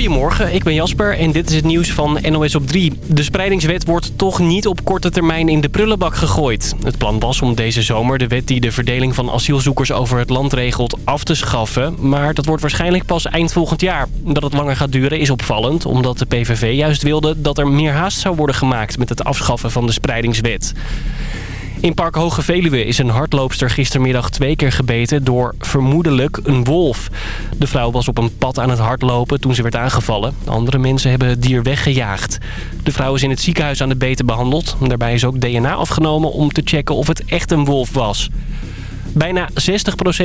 Goedemorgen, ik ben Jasper en dit is het nieuws van NOS op 3. De spreidingswet wordt toch niet op korte termijn in de prullenbak gegooid. Het plan was om deze zomer de wet die de verdeling van asielzoekers over het land regelt af te schaffen. Maar dat wordt waarschijnlijk pas eind volgend jaar. Dat het langer gaat duren is opvallend, omdat de PVV juist wilde dat er meer haast zou worden gemaakt met het afschaffen van de spreidingswet. In Park Hoge Veluwe is een hardloopster gistermiddag twee keer gebeten door vermoedelijk een wolf. De vrouw was op een pad aan het hardlopen toen ze werd aangevallen. Andere mensen hebben het dier weggejaagd. De vrouw is in het ziekenhuis aan de beten behandeld. Daarbij is ook DNA afgenomen om te checken of het echt een wolf was. Bijna 60%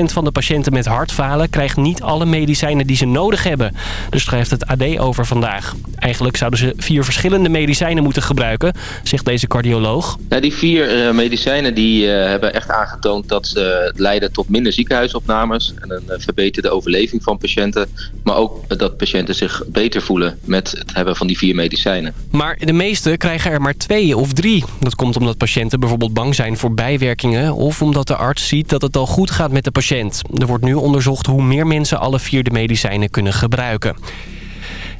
van de patiënten met hartfalen krijgt niet alle medicijnen die ze nodig hebben. Dus schrijft het AD over vandaag. Eigenlijk zouden ze vier verschillende medicijnen moeten gebruiken, zegt deze cardioloog. Ja, die vier uh, medicijnen die, uh, hebben echt aangetoond dat ze leiden tot minder ziekenhuisopnames en een uh, verbeterde overleving van patiënten. Maar ook dat patiënten zich beter voelen met het hebben van die vier medicijnen. Maar de meeste krijgen er maar twee of drie. Dat komt omdat patiënten bijvoorbeeld bang zijn voor bijwerkingen of omdat de arts ziet dat het al goed gaat met de patiënt. Er wordt nu onderzocht hoe meer mensen alle vier de medicijnen kunnen gebruiken.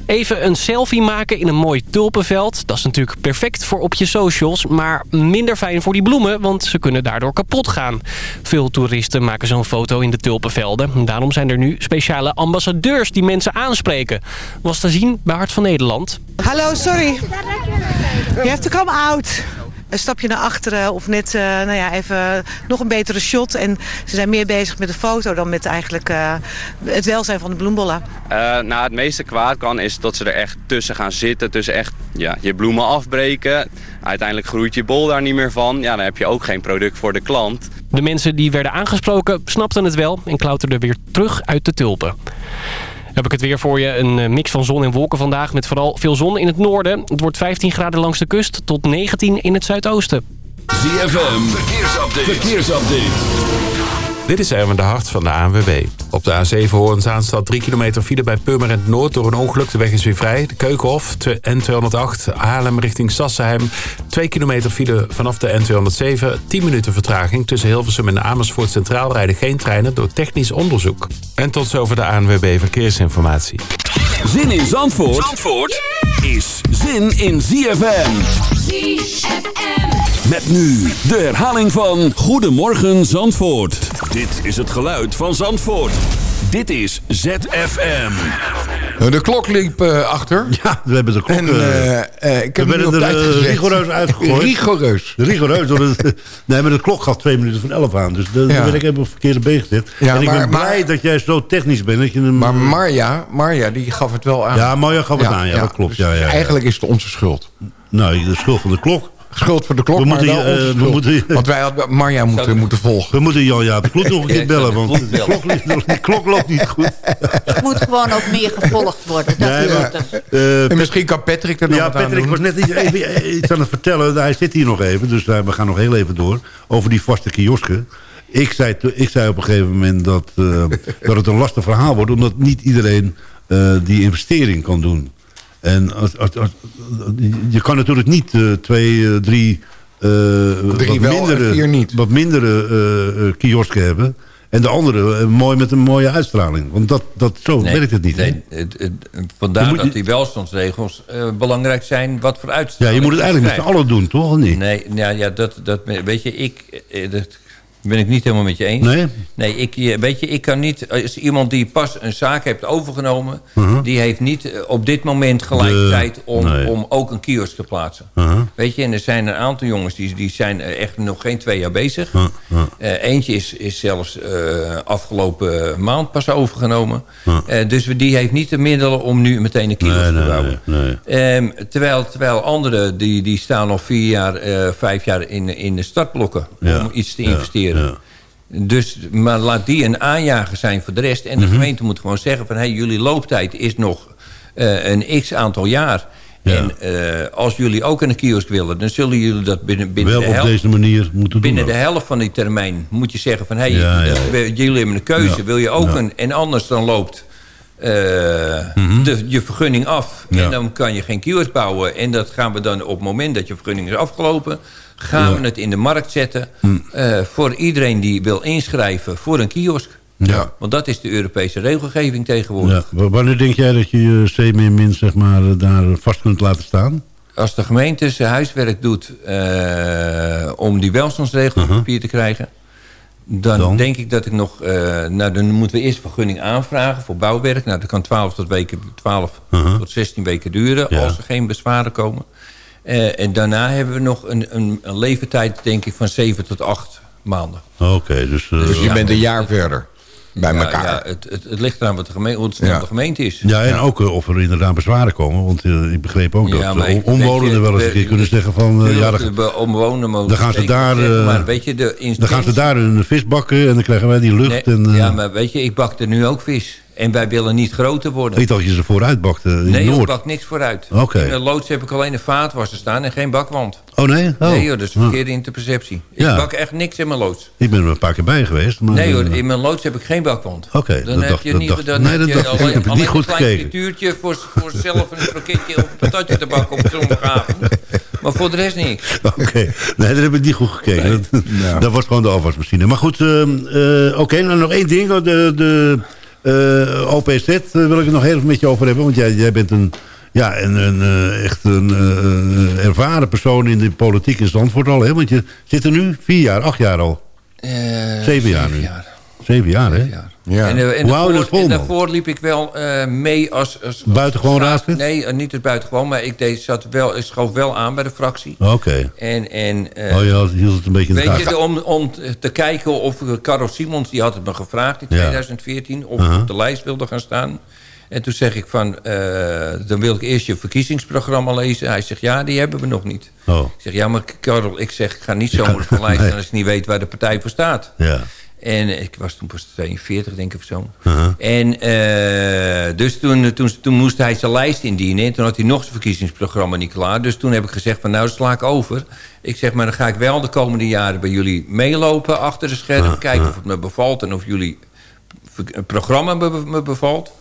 Even een selfie maken in een mooi tulpenveld. Dat is natuurlijk perfect voor op je socials. Maar minder fijn voor die bloemen, want ze kunnen daardoor kapot gaan. Veel toeristen maken zo'n foto in de tulpenvelden. Daarom zijn er nu speciale ambassadeurs die mensen aanspreken. Was te zien bij Hart van Nederland. Hallo, sorry. You have to come out een stapje naar achteren of net uh, nou ja, even nog een betere shot. En ze zijn meer bezig met de foto dan met eigenlijk uh, het welzijn van de bloembollen. Uh, nou, het meeste kwaad kan is dat ze er echt tussen gaan zitten. Tussen echt ja, je bloemen afbreken. Uiteindelijk groeit je bol daar niet meer van. Ja, dan heb je ook geen product voor de klant. De mensen die werden aangesproken snapten het wel en klauterden weer terug uit de tulpen heb ik het weer voor je. Een mix van zon en wolken vandaag met vooral veel zon in het noorden. Het wordt 15 graden langs de kust tot 19 in het zuidoosten. ZFM, verkeersupdate. verkeersupdate. Dit is Erwin de Hart van de ANWB. Op de A7 Hoorn-Zaanstad 3 kilometer file bij Purmerend Noord... door een ongeluk. De weg is weer vrij. De Keukenhof, N208, Haarlem richting Sassenheim. 2 kilometer file vanaf de N207. 10 minuten vertraging. Tussen Hilversum en Amersfoort Centraal rijden geen treinen... door technisch onderzoek. En tot zover de ANWB Verkeersinformatie. Zin in Zandvoort, Zandvoort is zin in ZFM. ZFM. Met nu de herhaling van Goedemorgen Zandvoort. Dit is het geluid van Zandvoort. Dit is ZFM. De klok liep uh, achter. Ja, we hebben de klok... En, uh, uh, ik heb we werden er rigoureus uitgegooid. rigoureus. Rigoureus. Het, nee, maar de klok gaf twee minuten van elf aan. Dus daar ja. ben ik even op verkeerde been gezet. Ja, en ik maar, ben blij maar, dat jij zo technisch bent. Dat je hem, maar Marja, Marja, die gaf het wel aan. Ja, Marja gaf het aan. Ja, dat klopt. Dus ja, ja, eigenlijk is het onze schuld. Nou, de schuld van de klok schuld voor de klok, we moeten, maar uh, we moeten, Want wij hadden Marja moeten, moeten volgen. We moeten Jan ja, de klok nog een keer bellen, want de klok, de klok loopt niet goed. Het moet gewoon ook meer gevolgd worden. Dat nee, maar, uh, en misschien kan Patrick er nog ja, Patrick was net iets, even, iets aan het vertellen. Hij zit hier nog even, dus we gaan nog heel even door. Over die vaste kiosken. Ik zei, ik zei op een gegeven moment dat, uh, dat het een lastig verhaal wordt... omdat niet iedereen uh, die investering kan doen. En als, als, als, je kan natuurlijk niet uh, twee, uh, drie, uh, drie wat, mindere, niet. wat mindere kiosken hebben. En de andere mooi met een mooie uitstraling. Want dat, dat, zo nee, werkt het niet. Nee, het, het, vandaar dat die welstandsregels belangrijk zijn. Wat voor uitstraling. Ja, je moet het eigenlijk met z'n allen doen, toch? Of niet? Nee, ja, ja, dat, dat, weet je, ik... Dat, ben ik niet helemaal met je eens. Nee? Nee, ik, eh, weet je, ik kan niet... Als iemand die pas een zaak heeft overgenomen... Uh -huh. die heeft niet eh, op dit moment gelijk de, tijd om, nee. om ook een kiosk te plaatsen. Uh -huh. Weet je, en er zijn een aantal jongens... die, die zijn echt nog geen twee jaar bezig. Uh -huh. uh, eentje is, is zelfs afgelopen maand pas overgenomen. dus die heeft niet de middelen om nu meteen een kiosk nee, te bouwen. Nee, nee. Um, terwijl, terwijl anderen, die, die staan nog vier jaar, vijf jaar in, in de startblokken... Ja. om iets te investeren. Ja. Dus, maar laat die een aanjager zijn voor de rest. En de mm -hmm. gemeente moet gewoon zeggen van... Hey, jullie looptijd is nog uh, een x aantal jaar. Ja. En uh, als jullie ook een kiosk willen... dan zullen jullie dat binnen, binnen Wel de helft... op deze manier moeten binnen doen. de helft van die termijn moet je zeggen van... Hey, ja, ja, jullie hebben een keuze. Wil je ook een... En anders dan loopt... Uh, mm -hmm. de, je vergunning af. En dan kan je geen kiosk bouwen. En dat gaan we dan op het moment dat je vergunning is afgelopen gaan ja. we het in de markt zetten... Hm. Uh, voor iedereen die wil inschrijven voor een kiosk. Ja. Want dat is de Europese regelgeving tegenwoordig. Ja. Wanneer denk jij dat je je C-min zeg maar, daar vast kunt laten staan? Als de gemeente zijn huiswerk doet uh, om die welstandsregel op papier te krijgen... Dan, denk ik dat ik nog... Uh, nou, dan moeten we eerst vergunning aanvragen voor bouwwerk. Nou, dat kan 12 tot, weken, 12 tot 16 weken duren als er geen bezwaren komen. Uh, en daarna hebben we nog een, een, een leeftijd, denk ik, van 7 tot 8 maanden. Oké, dus... Uh, dus je bent een jaar verder bij ja, elkaar. Ja, het, het, het, ligt eraan wat de gemeente, hoe het snel de gemeente is. Ja, en ook uh, of er inderdaad bezwaren komen. Want uh, ik begreep ook dat uh, omwonenden wel eens een keer kunnen zeggen van... ja, de omwonenden mogen dan gaan ze daar, maar weet je, de dan gaan ze daar hun vis bakken en dan krijgen wij die lucht. Nee, en, ja, maar weet je, ik bak er nu ook vis. En wij willen niet groter worden. Ik dacht je ze vooruit bakte in Nee, Noord. ik bak niks vooruit. Okay. In de loods heb ik alleen een vaatwasser staan en geen bakwand. Oh nee? Oh. Nee joh, dat is verkeerde in de perceptie. Ja. Ik bak echt niks in mijn loods. Ik ben er een paar keer bij geweest. Maar nee hoor, in mijn loods heb ik geen bakwand. Oké, okay, dan dat heb dacht, je dat niet, dacht, dan nee, heb dat je dacht, alleen, ik heb het alleen niet goed een klein gekeken. frituurtje voor, voor zelf een kroketje of een patatje te bakken op zondagavond. Maar voor de rest niks. Oké, okay. nee, dat heb ik niet goed gekeken. Nee. Dat, ja. dat, was gewoon de afwasmachine. Maar goed, uh, uh, oké, okay, nou nog één ding. De, de uh, OPZ uh, wil ik het nog heel even met je over hebben. Want jij, jij bent een, ja, een, een, uh, echt een ervaren persoon in de politiek in Zandvoort al. Hè? Want je zit er nu vier jaar, acht jaar al. zeven jaar nu. Jaar. Zeven jaar, hè? Jaar. Ja. En, uh, en, daarvoor, en daarvoor liep ik wel uh, mee als... als buitengewoon raadslid? Nee, uh, niet het buitengewoon, maar ik, deed, zat wel, ik schoof wel aan bij de fractie. Oké. Okay. En, en, oh ja, hield het een beetje in de Weet je, om, om te kijken of Karel Simons, die had het me gevraagd in 2014... Ja. of ik -huh. op de lijst wilde gaan staan. En toen zeg ik van, dan wil ik eerst je verkiezingsprogramma lezen. Hij zegt, ja, die hebben we nog niet. Oh. Ik zeg, ja, maar Karel, ik zeg, ik ga niet zomaar op de lijst... als ik niet weet waar de partij voor staat. Ja. En ik was toen pas 42, denk ik of zo. Uh -huh. En uh, dus toen, toen, toen moest hij zijn lijst indienen. En toen had hij nog zijn verkiezingsprogramma niet klaar. Dus toen heb ik gezegd van nou, sla ik over. Ik zeg, maar dan ga ik wel de komende jaren bij jullie meelopen achter de scherm. Uh -huh. Kijken of het me bevalt en of jullie programma me, me bevalt.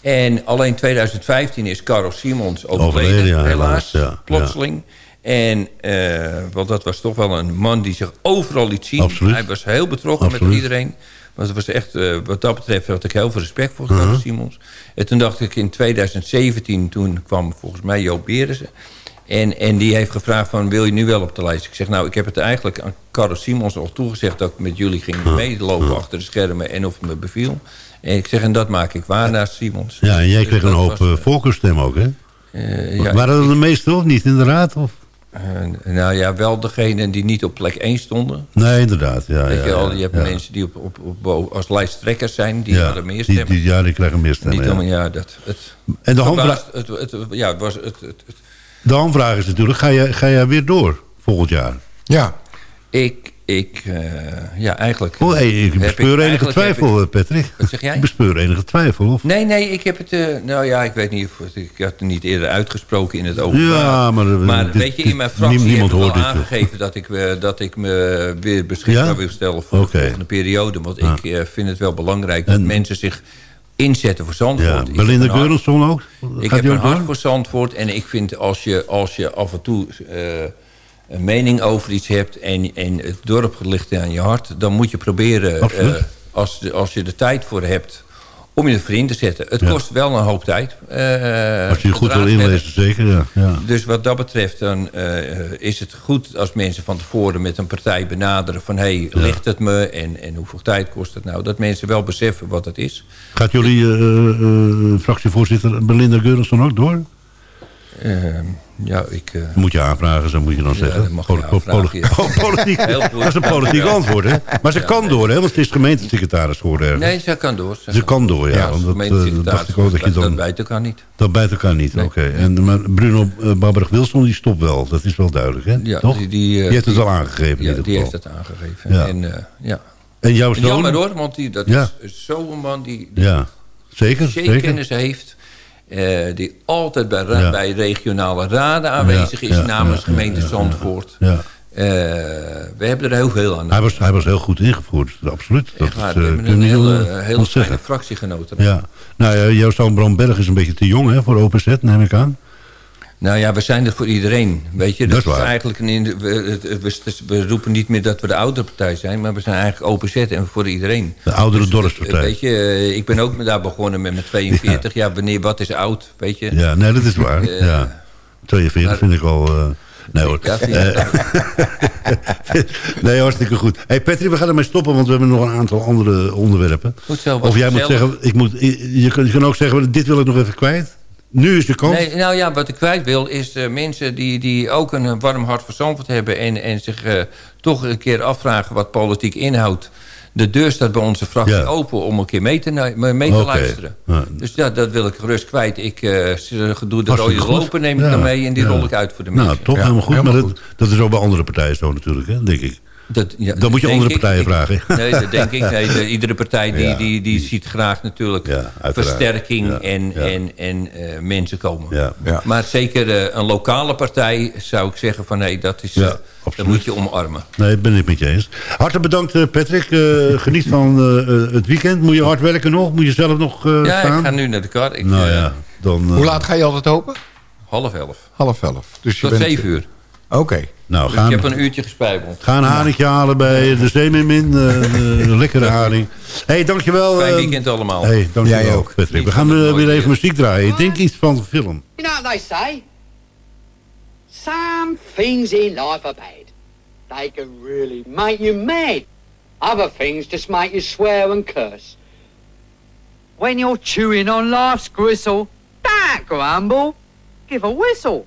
En alleen 2015 is Karel Simons overleden, overleden ja, helaas, ja, plotseling. Ja. En, uh, want dat was toch wel een man die zich overal liet zien. Absoluut. Hij was heel betrokken Absoluut. met iedereen. Maar het was echt, uh, wat dat betreft had ik heel veel respect voor uh -huh. Simons. En toen dacht ik in 2017, toen kwam volgens mij Joop Berensen. En, en die heeft gevraagd van, wil je nu wel op de lijst? Ik zeg, nou, ik heb het eigenlijk aan Karel Simons al toegezegd... dat ik met jullie ging meelopen -huh. achter de schermen en of het me beviel. En ik zeg, en dat maak ik waar naast Simons. Ja, en jij Dus kreeg een hoop was, voorkeurstem ook, hè? Ja, Waren dat de meeste of niet in de raad? Of? Uh, nou ja, wel degenen die niet op plek 1 stonden. Nee, inderdaad. Ja, Weet ja, je, al, je hebt ja. mensen die op, op, op, als lijsttrekkers zijn, die ja, hadden meer die, stemmen. die, ja, die krijgen meer stemmen. Niet ja. om, ja, dat, het, En de handvraag, het, het, ja, het was het, het, het- de handvraag is natuurlijk, ga jij, ga jij weer door volgend jaar? Ja. ik, ik, eh, ja, eigenlijk... Oh, hey, ik bespeur enige twijfel, eh, Patrick. Wat zeg jij? Ik bespeur enige twijfel. Of? Nee, nee, ik heb het... eh, nou ja, ik weet niet of... het- Ik had het niet eerder uitgesproken in het openbaar. Ja, maar, Maar dit- weet je, in mijn fractie niemand hoort dit, aangegeven... dat ik, dat ik me weer beschikbaar Ja? wil stellen voor de volgende periode. Want Ja. ik vind het wel belangrijk dat En- mensen zich inzetten voor Zandvoort. Ja, Belinda Geurensson ook? Ik heb een hart voor Zandvoort. En ik vind als je, als je af en toe een mening over iets hebt... En, en het dorp ligt aan je hart... dan moet je proberen, eh, als, de- als je er tijd voor hebt... om je erin te zetten. Het Ja. kost wel een hoop tijd. eh, Als je goed wil inlezen, zeker. Ja. Ja. Dus wat dat betreft dan, eh, is het goed als mensen van tevoren met een partij benaderen... van hé, hey, ligt het me en, en hoeveel tijd kost het nou? Dat mensen wel beseffen wat het is. Gaat jullie fractievoorzitter Belinda Geurensson ook door? Eh, ja, ik... eh, Moet je aanvragen, zo moet je dan Ja, zeggen. dat mag ja. po- politiek, dat is een politiek antwoord, hè? Maar ze Ja, kan nee. door, hè? Want ze is gemeentesecretaris geworden. ergens. Nee, ze kan door. Ze kan door, ja. Want dat, eh, dacht ik ook dat je dan... dat bijt elkaar niet. Dat bijt elkaar niet, Nee. oké. En maar Bruno uh, Babberg-Wilson, die stopt wel. Dat is wel duidelijk, hè? Ja, Toch? die- die, eh, die heeft het al aangegeven Ja, die heeft dat aangegeven. En, eh, ja. En jouw zoon? Jammer hoor, want die, dat is zo'n man die, zeker, zeker. kennis heeft. Eh, die altijd bij, Ja. bij regionale raden aanwezig Ja, is ja, namens gemeente Zandvoort. Eh, we hebben er heel veel aan. Hij was, hij was heel goed ingevoerd, absoluut. Dat is, we eh, een hele, hele fractiegenoten. Ja. Nou, Bram Berg is een beetje te jong hè, voor OPZ, neem ik aan. Nou ja, we zijn er voor iedereen. Weet je, dat is is waar. eigenlijk een, we, we, we, roepen niet meer dat we de oudere partij zijn, maar we zijn eigenlijk open zet en voor iedereen. De oudere dus, dorpspartij. Weet je, ik ben ook daar begonnen met mijn 42. Ja, wanneer, wat is oud, weet je? Ja, nee, dat is waar. Uh, ja. 42 maar, vind ik al... Uh, nee hoor. Ja, nee, hartstikke goed. hey Patrick, we gaan ermee stoppen, want we hebben nog een aantal andere onderwerpen. Goed zo, of jij moet zeggen, ik moet, je, kan, je kan ook zeggen, dit wil ik nog even kwijt. Nu is de kans. Nee, nou ja, wat ik kwijt wil is uh, mensen die, die ook een warm hart voor Zandvoort hebben... en, en zich uh, toch een keer afvragen wat politiek inhoudt. De deur staat bij onze fractie ja. open om een keer mee te, mee te okay. luisteren. Ja. Dus ja, dat wil ik gerust kwijt. Ik uh, doe de rode lopen, neem ik ja. dan mee en die rol ik uit voor de mensen. Nou, toch helemaal goed. Helemaal maar goed. Dat, dat, is ook bij andere partijen zo natuurlijk, hè, denk ik. Dat, ja, dan moet je andere partijen ik, vragen. Nee, dat denk ik. Nee, de, iedere partij die, ja, die, die ziet graag natuurlijk ja, versterking en, en, en uh, mensen komen. Maar zeker uh, een lokale partij zou ik zeggen van nee, dat, is, uh, dat moet je omarmen. Nee, ben ik met je eens. Hartelijk bedankt Patrick. geniet van het weekend. Moet je hard werken nog? Moet je zelf nog Ja, staan? ik ga nu naar de kar. Ik, nou, ja, dan, Hoe laat ga je altijd open? Half elf. Half elf. Dus je Tot bent, zeven uur. Oké. Okay. Nou, dus gaan, ik heb een uurtje gespijbeld. Ga een haringje halen bij de Zeemermin. Uh, een lekkere haring. Hé, hey, dankjewel. Fijn weekend allemaal. Hey, dankjewel. Jij ook. Patrick. We gaan uh, weer even muziek draaien. Ik denk iets van film. You know what they say? Some things in life are bad. They can really make you mad. Other things just make you swear and curse. When you're chewing on life's gristle, don't grumble. Give a whistle.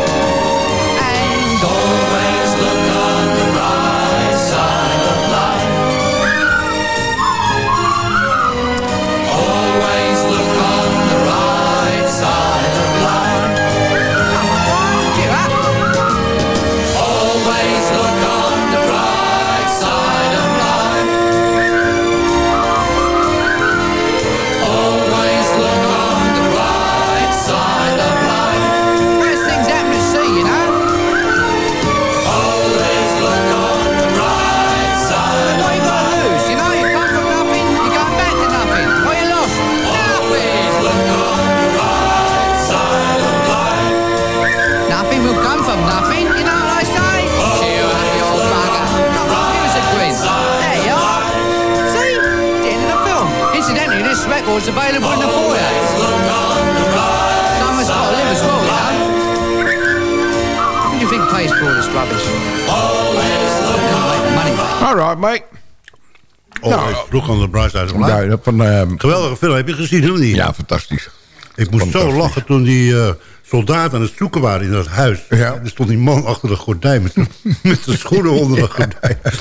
All rubbish? Right, mate. Always look on the bright side of life. Ja, van, Geweldige film, heb je gezien, hoe niet? ja, fantastisch. Ik moest zo lachen toen die eh, soldaten aan het zoeken waren in dat huis. Ja. Er stond die man achter de gordijn met, met de schoenen onder de gordijn.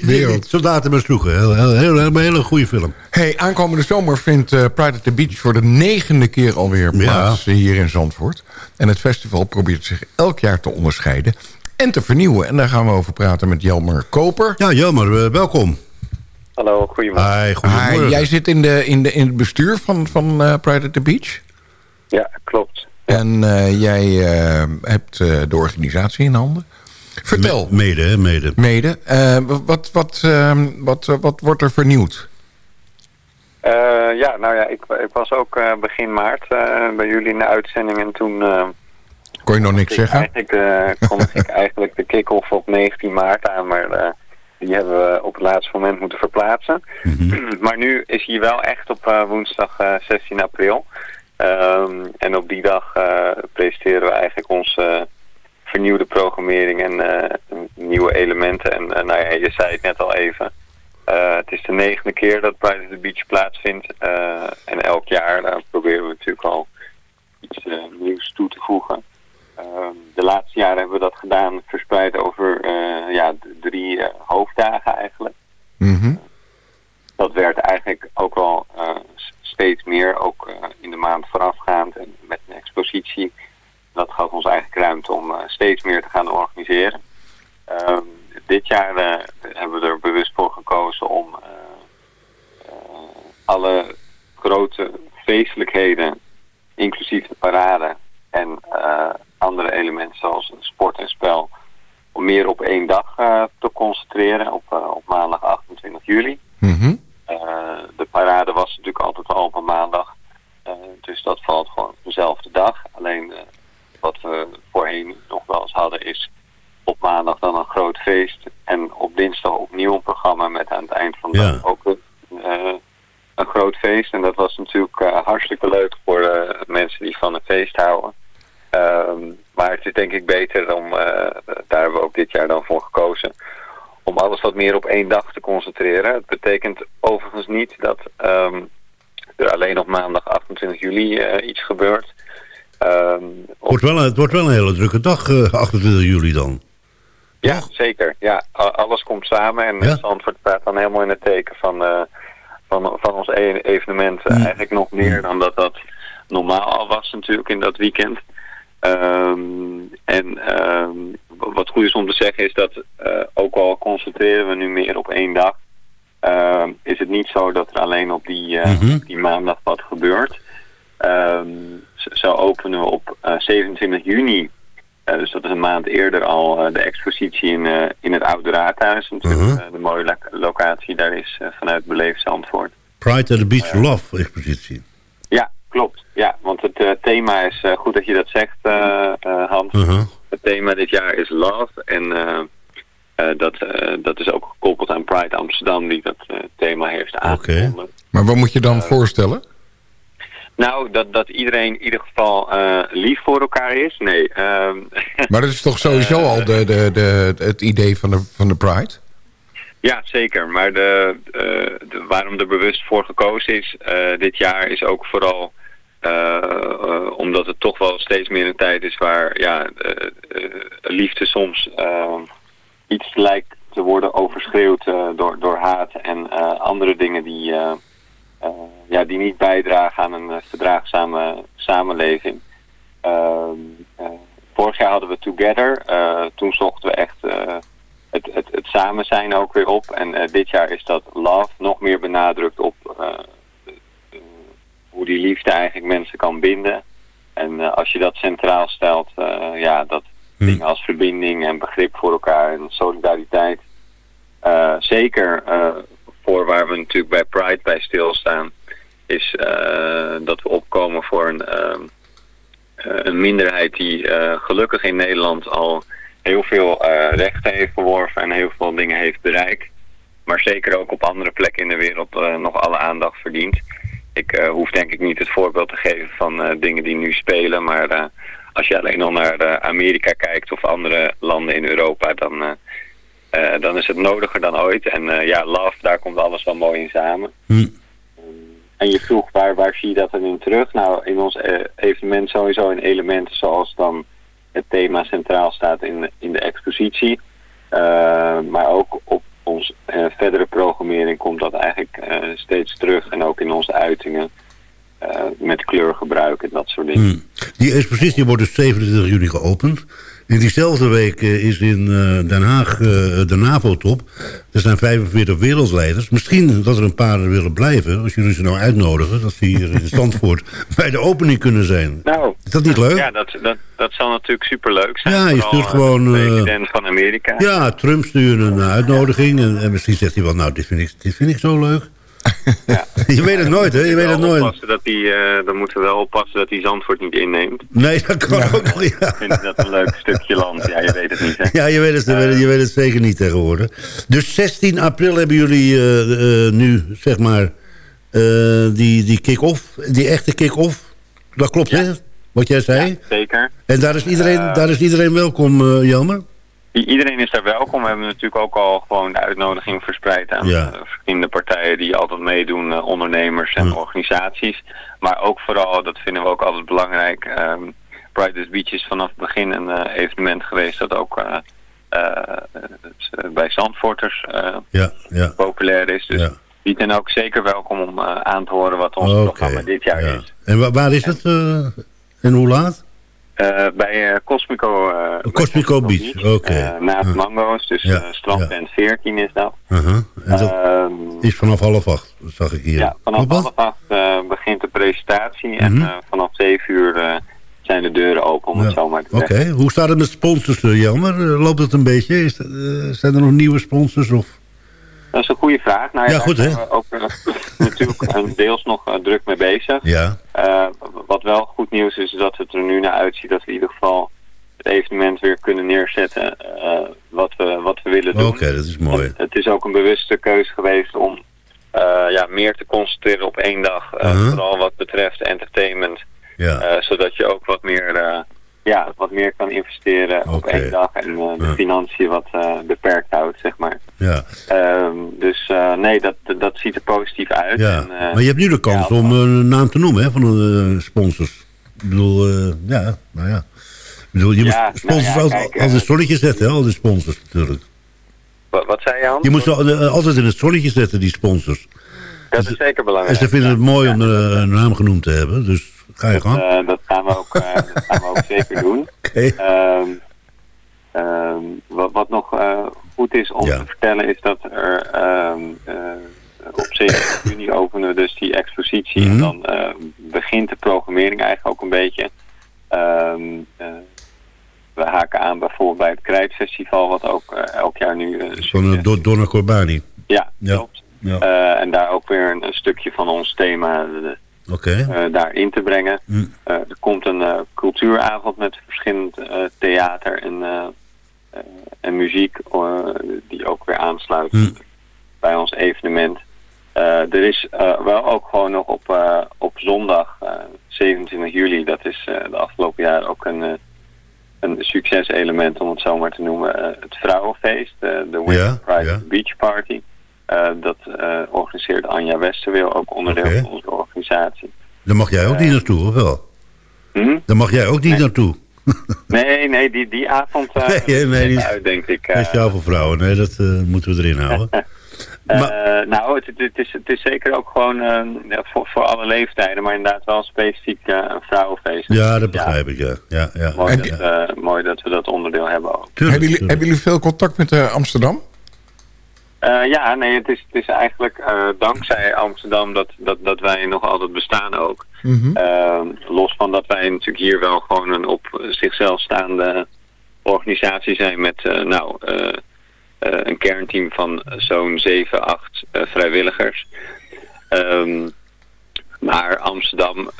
Wereld. soldaten met zoeken. Heel, heel, heel, een hele goede film. Hey, aankomende zomer vindt eh, Pride at the Beach voor de negende keer alweer plaats eh, hier in Zandvoort. En het festival probeert zich elk jaar te onderscheiden en te vernieuwen. En daar gaan we over praten met Jelmer Koper. Ja, jammer. eh, welkom. Hallo, goedemorgen. Hi, goedemorgen. jij zit in, de, in, de, in het bestuur van, van uh, Pride at the Beach? Ja, klopt. En uh, jij uh, hebt de organisatie in handen. Vertel. Me mede, hè? Mede. Mede. wat, wat, ehm, wat, wat wordt er vernieuwd? ja, nou ja, ik, ik was ook begin maart bij jullie in de uitzending en toen... kon je nog niks zeggen? Eigenlijk, kon ik eigenlijk de kick-off op 19 maart aan, maar die hebben we op het laatste moment moeten verplaatsen. Mhm. maar nu is hij wel echt op uh, woensdag uh, eh, 16 april. Um, en op die dag uh, presenteren we eigenlijk onze vernieuwde programmering en nieuwe elementen. En nou ja, je zei het net al even. het is de negende keer dat Pride of the Beach plaatsvindt. en elk jaar proberen we natuurlijk al iets nieuws toe te voegen. Ehm, de laatste jaren hebben we dat gedaan verspreid over ja, drie hoofddagen eigenlijk. Mhm. Dat werd eigenlijk ook uh, steeds meer, ook in de maand voorafgaand en met een expositie. Dat gaf ons eigenlijk ruimte om steeds meer te gaan organiseren. Ehm, dit jaar hebben we er bewust voor gekozen om alle grote feestelijkheden, inclusief de parade en andere elementen zoals sport en spel om meer op één dag uh, te concentreren op, uh, op maandag 28 juli. Mm -hmm. uh, de parade was natuurlijk altijd al op een maandag, dus dat valt gewoon op dezelfde dag. Alleen wat we voorheen nog wel eens hadden is op maandag dan een groot feest en op dinsdag opnieuw een programma met aan het eind van de ja. dag ook een, een groot feest. En dat was natuurlijk hartstikke leuk voor mensen die van een feest houden. Ehm, maar het is denk ik beter om, daar hebben we ook dit jaar dan voor gekozen, om alles wat meer op één dag te concentreren. Het betekent overigens niet dat um, er alleen op maandag 28 juli iets gebeurt. Um, het, wordt wel, het wordt wel een hele drukke dag, uh, eh, 28 juli dan. Ja, zeker. Ja, alles komt samen en ja? Zandvoort staat dan helemaal in het teken van, van, van ons e evenement. Eigenlijk nog meer dan dat dat normaal al was natuurlijk in dat weekend. Um, en um, wat goed is om te zeggen is dat uh, ook al concentreren we nu meer op één dag, uh, is het niet zo dat er alleen op die, uh, mm -hmm. die maandag wat gebeurt. Um, zo openen we op 27 juni, dus dat is een maand eerder al, de expositie in, in het Oude Raadhuis. Natuurlijk, uh -huh. de mooie lo locatie daar is vanuit Beleefd Antwoord. Pride at the Beach Love expositie. Ja, klopt. Ja, want het uh, thema is, uh, goed dat je dat zegt uh, Hans. -huh. Het thema dit jaar is love. En dat, dat is ook gekoppeld aan Pride Amsterdam die dat thema heeft aangekondigd. Okay. Maar wat moet je dan voorstellen? Nou, dat, dat iedereen in ieder geval lief voor elkaar is. Nee. ehm maar dat is toch sowieso al de, de, de, het idee van de, van de Pride? Ja, zeker. Maar de, uh, de, waarom er bewust voor gekozen is uh, dit jaar is ook vooral omdat het toch wel steeds meer een tijd is waar ja, liefde soms iets lijkt te worden overschreeuwd door, door haat en andere dingen die, ja, die niet bijdragen aan een verdraagzame samenleving. Ehm, vorig jaar hadden we Together. toen zochten we echt het, het, het samen zijn ook weer op. En dit jaar is dat love nog meer benadrukt op hoe die liefde eigenlijk mensen kan binden. En als je dat centraal stelt, ja, dat hm. dingen als verbinding en begrip voor elkaar en solidariteit. zeker waar we natuurlijk bij Pride bij stilstaan, is dat we opkomen voor een, een minderheid die gelukkig in Nederland al heel veel rechten heeft verworven en heel veel dingen heeft bereikt. Maar zeker ook op andere plekken in de wereld nog alle aandacht verdient. Ik hoef denk ik niet het voorbeeld te geven van dingen die nu spelen. Maar als je alleen al naar Amerika kijkt of andere landen in Europa, dan, dan is het nodiger dan ooit. En ja, love, daar komt alles wel mooi in samen. Hm. En je vroeg waar, waar zie je dat dan in terug? Nou, in ons evenement sowieso in elementen zoals dan het thema centraal staat in, in de expositie. Maar ook op uh, verdere programmering komt dat eigenlijk steeds terug. En ook in onze uitingen. met kleurgebruik en dat soort dingen. Hmm. Die expositie wordt dus 27 juni geopend. In diezelfde week eh, is in uh, Den Haag uh, de NAVO-top. Er zijn 45 wereldleiders. Misschien dat er een paar willen blijven. Als jullie ze nou uitnodigen. Dat ze hier in Zandvoort bij de opening kunnen zijn. Nou, is dat niet leuk? Ja, dat, dat, dat zal natuurlijk superleuk zijn. Ja, je stuurt gewoon... De president van Amerika. Ja, Trump stuurt een uitnodiging. En, en, misschien zegt hij wel, nou, dit vind ik, dit vind ik zo leuk. Ja. je weet het nooit, hè? Je weet het nooit. Dat die, uh, dan moeten we wel oppassen dat hij Zandvoort niet inneemt. Nee, dat kan ja. ook nog, ja. Ik vind dat een leuk stukje land. Ja, je weet het niet, hè? Ja, je weet het, uh, je weet het zeker niet tegenwoordig. Dus 16 april hebben jullie uh, nu, zeg maar, die, die kick-off, die echte kick-off. Dat klopt, ja. hè? Wat jij zei? Ja, zeker. En daar is iedereen, daar is iedereen welkom, Jelmer? Iedereen is daar welkom. We hebben natuurlijk ook al gewoon de uitnodiging verspreid aan ja. verschillende partijen die altijd meedoen, uh, ondernemers en ja. organisaties. Maar ook vooral, dat vinden we ook altijd belangrijk, um, Brightest Beach is vanaf het begin een uh, evenement geweest dat ook uh, bij Zandvoorters ja, ja. populair is. Dus die zijn ook zeker welkom om aan te horen wat ons okay. programma dit jaar is. En waar, waar is het en hoe laat? Uh, bij uh, Cosmico, uh, Cosmico Beach, Beach. oké. Okay. naast uh. Mango's, dus ja, strandtent ja. 14 is dat. -huh. En dat is vanaf half acht, zag ik hier. Ja, vanaf half acht begint de presentatie -huh. en vanaf 7 uur zijn de deuren open, om ja. het zo maar te zeggen. Oké, hoe staat het met sponsors, Jelmer? Loopt het een beetje? Is, zijn er nog nieuwe sponsors? Of? Dat is een goede vraag. Nou, ja, goed hè? zijn we ook natuurlijk deels nog uh, druk mee bezig. Ja. Uh, wat wel goed nieuws is, is dat het er nu naar uitziet dat we in ieder geval het evenement weer kunnen neerzetten uh, wat, we, wat we willen doen. Oké, dat is mooi. Het, het, is ook een bewuste keuze geweest om ja, meer te concentreren op één dag. -huh. Vooral wat betreft entertainment. Ja. zodat je ook wat meer ja, wat meer kan investeren okay. op één dag en uh, de ja. financiën wat uh, beperkt houdt, zeg maar. Ja. Um, dus uh, nee, dat, dat ziet er positief uit. Ja. En, maar je hebt nu de kans ja, om een naam te noemen hè, van de sponsors. Ik bedoel, ja, nou ja. Ik bedoel, je moet sponsors nou altijd als een zonnetje zetten, hè, al die sponsors natuurlijk. Wat, wat zei je, Hans? Je moet ze altijd in het zonnetje zetten, die sponsors. Dat is zeker belangrijk. En ze vinden het mooi om een naam genoemd te hebben, dus ga je gang. Dat, dat, gaan we ook, uh, dat gaan we ook zeker doen. Okay. Um, um, wat, wat, nog uh, goed is om ja. te vertellen is dat er um, op 7 juni openen we dus die expositie. Mm -hmm. En dan begint de programmering eigenlijk ook een beetje. we haken aan bijvoorbeeld bij het Krijtfestival, wat ook elk jaar nu... Van uh, Donna Corbani. Ja, ja. klopt. Ja. en daar ook weer een, een, stukje van ons thema... De, okay. uh, daarin te brengen. Mm. Uh, er komt een uh, cultuuravond met verschillend theater en, en muziek die ook weer aansluit mm. bij ons evenement. er is wel ook gewoon nog op, op zondag 27 juli, dat is de afgelopen jaar ook een, een succeselement om het zo maar te noemen, het vrouwenfeest, de ja, Private ja. Beach Party. Uh, dat uh, organiseert Anja Westerwil, ook onderdeel okay. van onze organisatie. Dan mag jij ook uh, niet naartoe, of wel? Hm? Dan mag jij ook niet nee. naartoe. nee, nee, die, die avond nee, nee, die uit, denk ik. Speciaal voor vrouwen, nee, dat moeten we erin houden. maar... nou, het, het, is, het is zeker ook gewoon voor, voor alle leeftijden, maar inderdaad wel specifiek een vrouwenfeest. Ja, dat begrijp ja. ik, ja. ja, ja. Mooi, dat, mooi dat we dat onderdeel hebben ook. Tuurlijk, hebben, jullie, hebben jullie veel contact met Amsterdam? Uh, ja, nee, het is, het is eigenlijk uh, dankzij Amsterdam dat, dat, dat wij nog altijd bestaan ook. Mm -hmm. uh, los van dat wij natuurlijk hier wel gewoon een op zichzelf staande organisatie zijn met nou, een kernteam van zo'n 7, 8 vrijwilligers. Um, maar Amsterdam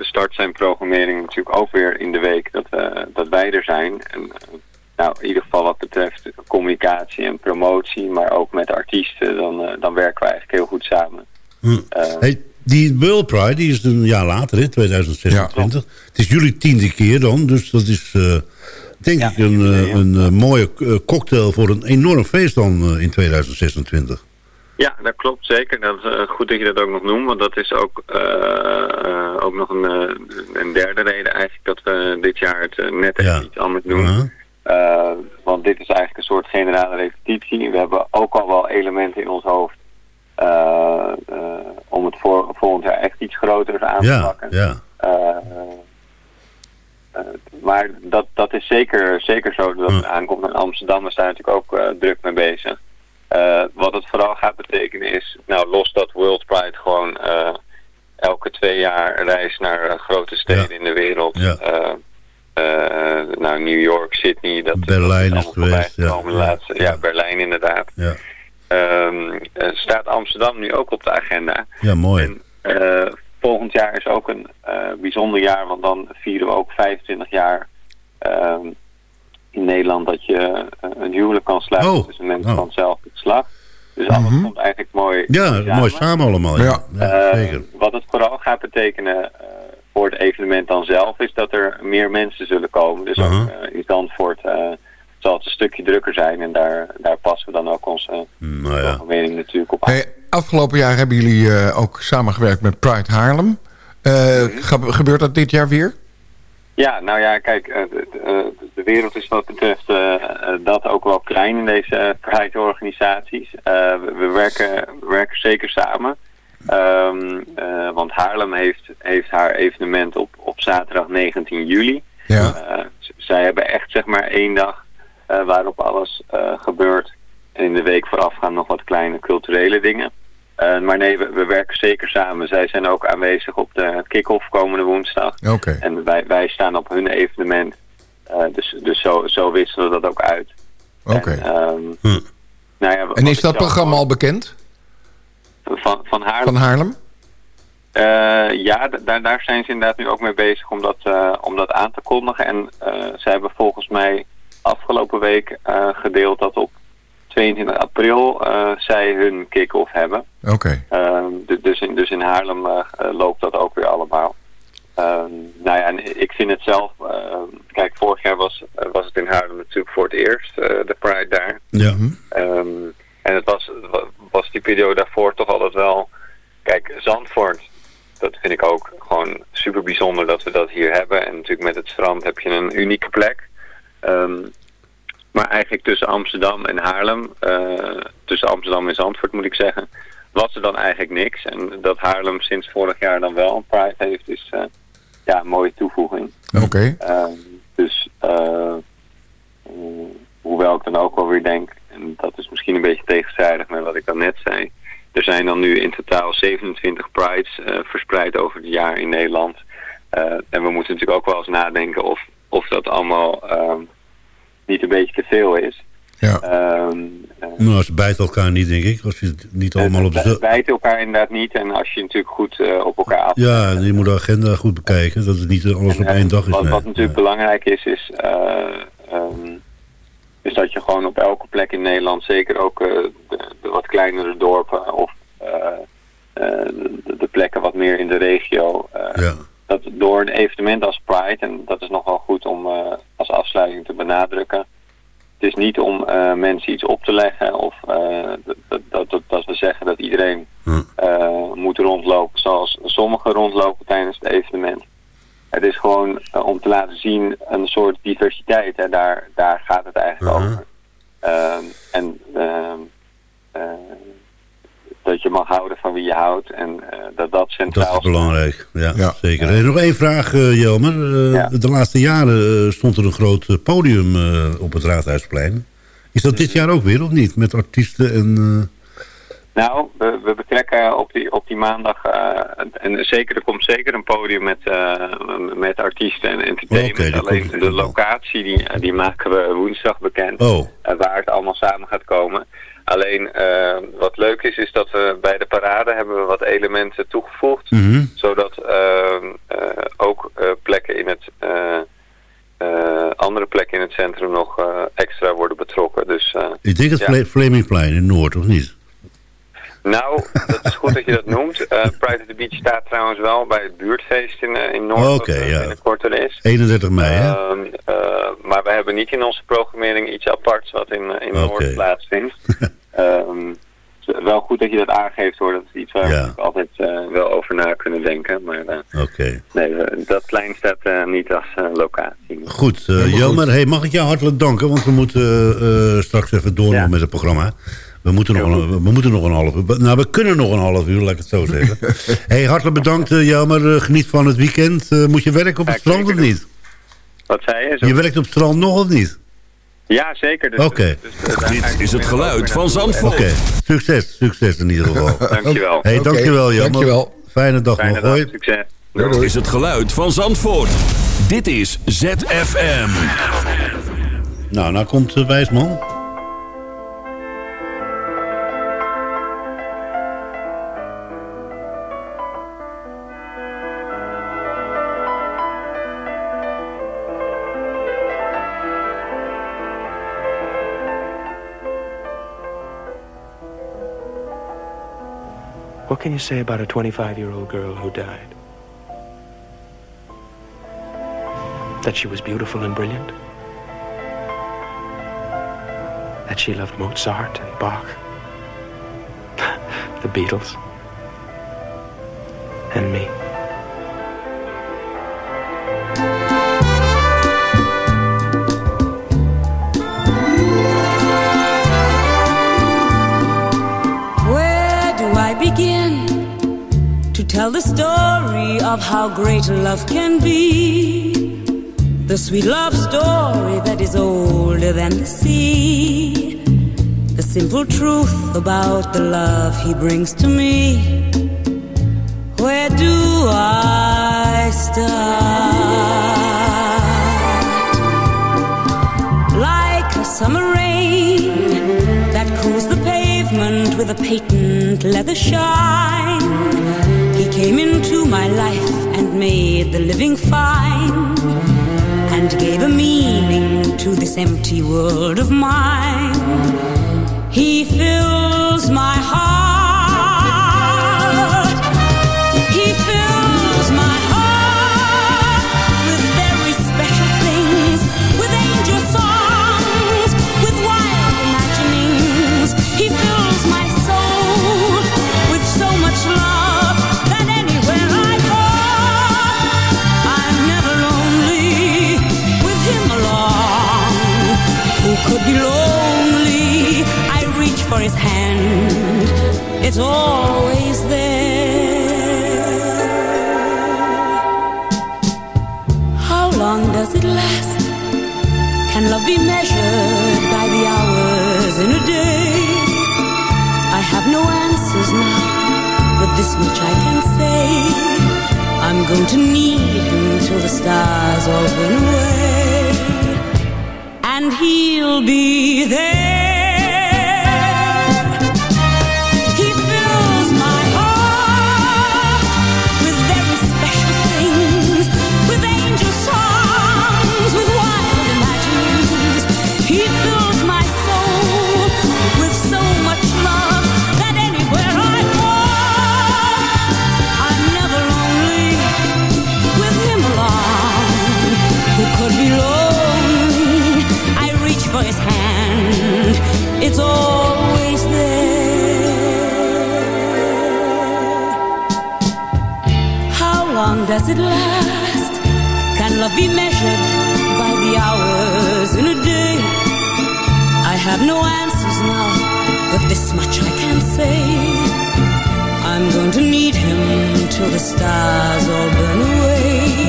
start zijn programmering natuurlijk ook weer in de week dat, dat wij er zijn. En, nou, in ieder geval wat betreft communicatie en promotie, maar ook met artiesten, dan, uh, dan werken we eigenlijk heel goed samen. Hm. Uh, hey, die World Pride, die is een jaar later, in 2026. Ja. Het is jullie tiende keer dan, dus dat is uh, denk ja, ik een, ja, een mooie cocktail voor een enorm feest dan in 2026. Ja, dat klopt zeker. Dat is goed dat je dat ook nog noemt, want dat is ook, ook nog een, een derde reden eigenlijk dat we dit jaar het net even iets anders doen. -huh. Uh, want dit is eigenlijk een soort generale repetitie. We hebben ook al wel elementen in ons hoofd om het voor, volgend jaar echt iets groters aan te pakken. Ja. maar dat, dat is zeker, zeker zo dat het aankomt. in Amsterdam is daar natuurlijk ook druk mee bezig. wat het vooral gaat betekenen is, nou los dat World Pride gewoon elke twee jaar reis naar grote steden in de wereld. Ja. Nou, New York, Sydney, dat Berlijn is geweest. Ja. Laatste, ja. Berlijn inderdaad. Ja. Um, staat Amsterdam nu ook op de agenda. Ja, mooi. En, uh, volgend jaar is ook een uh, bijzonder jaar, want dan vieren we ook 25 jaar um, in Nederland dat je een huwelijk kan sluiten oh. tussen mensen oh. van hetzelfde geslacht. Dus alles mm -hmm. komt eigenlijk mooi Ja, samen. mooi samen allemaal. Ja. ja uh, zeker. Wat het vooral gaat betekenen voor het evenement dan zelf is dat er meer mensen zullen komen. Dus -huh. ook in Zandvoort zal het een stukje drukker zijn. En daar, daar passen we dan ook onze nou ja. natuurlijk op aan. Hey, afgelopen jaar hebben jullie uh, ook samengewerkt met Pride Haarlem. Uh, gebeurt dat dit jaar weer? Ja, nou ja, kijk, uh, de, de, wereld is wat betreft dat ook wel klein in deze Pride-organisaties. We, we, werken, we werken zeker samen. Um, want Haarlem heeft, heeft haar evenement op, op zaterdag 19 juli. Ja. zij hebben echt zeg maar één dag uh, waarop alles uh, gebeurt. En in de week voorafgaan nog wat kleine culturele dingen. Uh, maar nee, we, we, werken zeker samen. Zij zijn ook aanwezig op de kick-off komende woensdag. Okay. En wij, wij staan op hun evenement. dus dus zo, zo wisselen we dat ook uit. Oké. Okay. En, um, hm. nou ja, en is dat programma al bekend? Van, van Haarlem? Van Haarlem? ja, daar, daar zijn ze inderdaad nu ook mee bezig om dat, om dat aan te kondigen. En ze hebben volgens mij afgelopen week uh, gedeeld dat op 22 april uh, zij hun kick-off hebben. Oké. Okay. Uh, dus, in, dus in Haarlem uh, loopt dat ook weer allemaal. Ehm, nou ja, en ik vind het zelf... Ehm, kijk, vorig jaar was, was het in Haarlem natuurlijk voor het eerst, de Pride daar. Ja. Um, en het was, was die periode daarvoor toch altijd wel... Kijk, Zandvoort, dat vind ik ook gewoon super bijzonder dat we dat hier hebben. En natuurlijk met het strand heb je een unieke plek. Um, maar eigenlijk tussen Amsterdam en Haarlem, uh, tussen Amsterdam en Zandvoort moet ik zeggen, was er dan eigenlijk niks. En dat Haarlem sinds vorig jaar dan wel een Pride heeft, is uh, ja, een mooie toevoeging. Oké. Okay. Um, dus uh, hoewel ik dan ook wel weer denk, en dat is misschien een beetje tegenstrijdig met wat ik dan net zei, er zijn dan nu in totaal 27 Prides verspreid over het jaar in Nederland. en we moeten natuurlijk ook wel eens nadenken of of dat allemaal um, niet een beetje te veel is. Ja. Um, nou, ze bijten elkaar niet, denk ik. Als je het niet allemaal op. Ze bijten elkaar inderdaad niet. En als je natuurlijk goed uh, op elkaar af... Ja, je moet de agenda goed bekijken. Dat het niet alles en, op één dag is. Wat, nee. wat natuurlijk ja. belangrijk is, is... Um, is dat je gewoon op elke plek in Nederland, zeker ook de, de, wat kleinere dorpen of de, de, plekken wat meer in de regio, ja dat door een evenement als Pride, en dat is nog wel goed om als afsluiting te benadrukken. Het is niet om uh, mensen iets op te leggen of uh, dat, dat, dat, dat, we zeggen dat iedereen hm. moet rondlopen zoals sommigen rondlopen tijdens het evenement. Het is gewoon om te laten zien een soort diversiteit. Hè. Daar, daar gaat het eigenlijk over. Ehm, en ehm, dat je mag houden van wie je houdt. En uh, dat dat centraal Dat is belangrijk, ja, ja. zeker. Ja. nog één vraag, uh, Jelmer. Uh, ja. De laatste jaren stond er een groot podium op het Raadhuisplein. Is dat dit jaar ook weer, of niet? Met artiesten en... Nou, we, we, betrekken op die, op die maandag, en zeker, er komt zeker een podium met, met artiesten en entertainment. Okay, Alleen de locatie, die, die maken we woensdag bekend, oh. waar het allemaal samen gaat komen. Alleen uh, wat leuk is, is dat we bij de parade hebben we wat elementen toegevoegd. Mm -hmm. Zodat uh, uh, ook plekken in het, andere plekken in het centrum nog extra worden betrokken. Dus, Ik denk het ja. In Noord, of niet? Nou, dat is goed dat je dat noemt. Uh, Pride the Beach staat trouwens wel bij het buurtfeest in, uh, in Noord. Oké, okay, ja. Binnenkort er is. 31 mei, hè? Uh, maar we hebben niet in onze programmering iets aparts wat in, in okay. Noord plaatsvindt. um, wel goed dat je dat aangeeft hoor. Dat is iets waar ja. we altijd wel over na kunnen denken. Maar okay. nee, dat plein staat niet als locatie. Goed, Jelmer, hey, mag ik jou hartelijk danken? Want we moeten straks even door ja. met het programma. We moeten, nog een, we moeten nog een half uur. Nou, we kunnen nog een half uur, laat ik het zo zeggen. hey, hartelijk bedankt, uh, maar uh, geniet van het weekend. Uh, moet je werken op het strand of niet? Wat zei je? Zo? Je werkt op het strand nog of niet? Ja, zeker. Dus, Oké. Dus, dus, Dit is het geluid van Zandvoort. Oké, okay. succes. Succes in ieder geval. dankjewel. Hey, dankjewel, Jan. Dankjewel. Fijne dag Fijne nog. Dag, Hoi. succes. Dit is het geluid van Zandvoort. Dit is ZFM. Nou, nou komt uh, Wijsman. What can you say about a 25-year-old girl who died? That she was beautiful and brilliant? That she loved Mozart and Bach? the Beatles? Story of how great love can be. The sweet love story that is older than the sea. The simple truth about the love he brings to me. Where do I start? Like a summer rain pavement with a patent leather shine. He came into my life and made the living fine, and gave a meaning to this empty world of mine. He fills my heart. Could be lonely? I reach for his hand, it's always there. How long does it last? Can love be measured by the hours in a day? I have no answers now, but this much I can say. I'm going to need him till the stars all burn away, he'll be there. Does it last? Can love be measured by the hours in a day? I have no answers now, but this much I can say. I'm going to need him till the stars all burn away.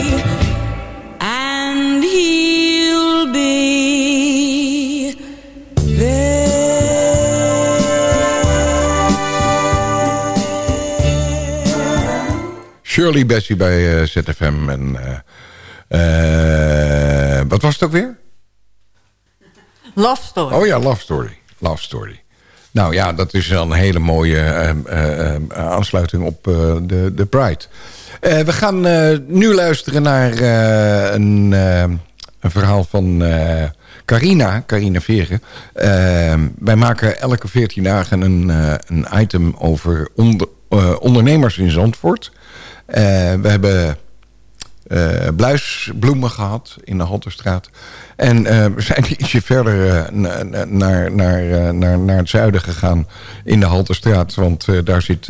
Shirley Bessie bij eh, ZFM. En, eh, eh, wat was het ook weer? Love Story. Oh ja, Love Story. Love Story. Nou ja, dat is wel een hele mooie aansluiting op de, de Pride. We gaan nu luisteren naar een, een verhaal van Carina, Carina Veren. Wij maken elke 14 dagen een, een item over onder, ondernemers in Zandvoort. Eh, we hebben eh bluisbloemen gehad in de Halterstraat. En eh, we zijn ietsje verder na- na- naar, naar, naar, naar het zuiden gegaan in de Halterstraat. Want daar zit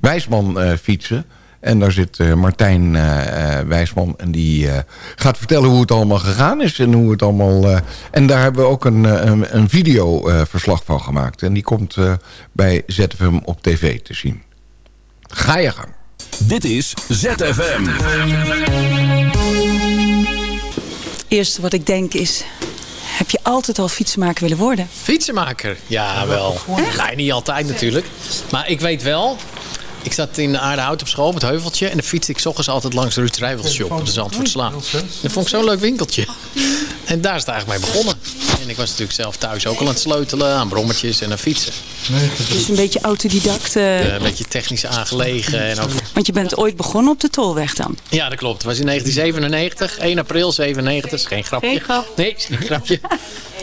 Wijsman fietsen. En daar zit Martijn uh, Wijsman. En die gaat vertellen hoe het allemaal gegaan is. En, hoe het allemaal, en daar hebben we ook een, een, een videoverslag van gemaakt. En die komt bij ZFM op tv te zien. Ga je gang. Dit is ZFM. Het eerste wat ik denk is... Heb je altijd al fietsenmaker willen worden? Fietsenmaker? Ja, wel. Nee, niet altijd natuurlijk. Maar ik weet wel, ik zat in Aardehout op school, op het heuveltje. En dan fietste ik s ochtends altijd langs de Ruud Rijvelshop op de Zandvoortslaan. Dat vond ik zo'n leuk winkeltje. En daar is het eigenlijk mee begonnen. En ik was natuurlijk zelf thuis ook al aan het sleutelen aan brommetjes en aan fietsen. Dus een beetje autodidact. Uh... een beetje technisch aangelegen. En ook... Want je bent ooit begonnen op de Tolweg dan? Ja, dat klopt. Het was in 1997, 1 april 97. Geen grapje. Geen grap. Nee, geen grapje.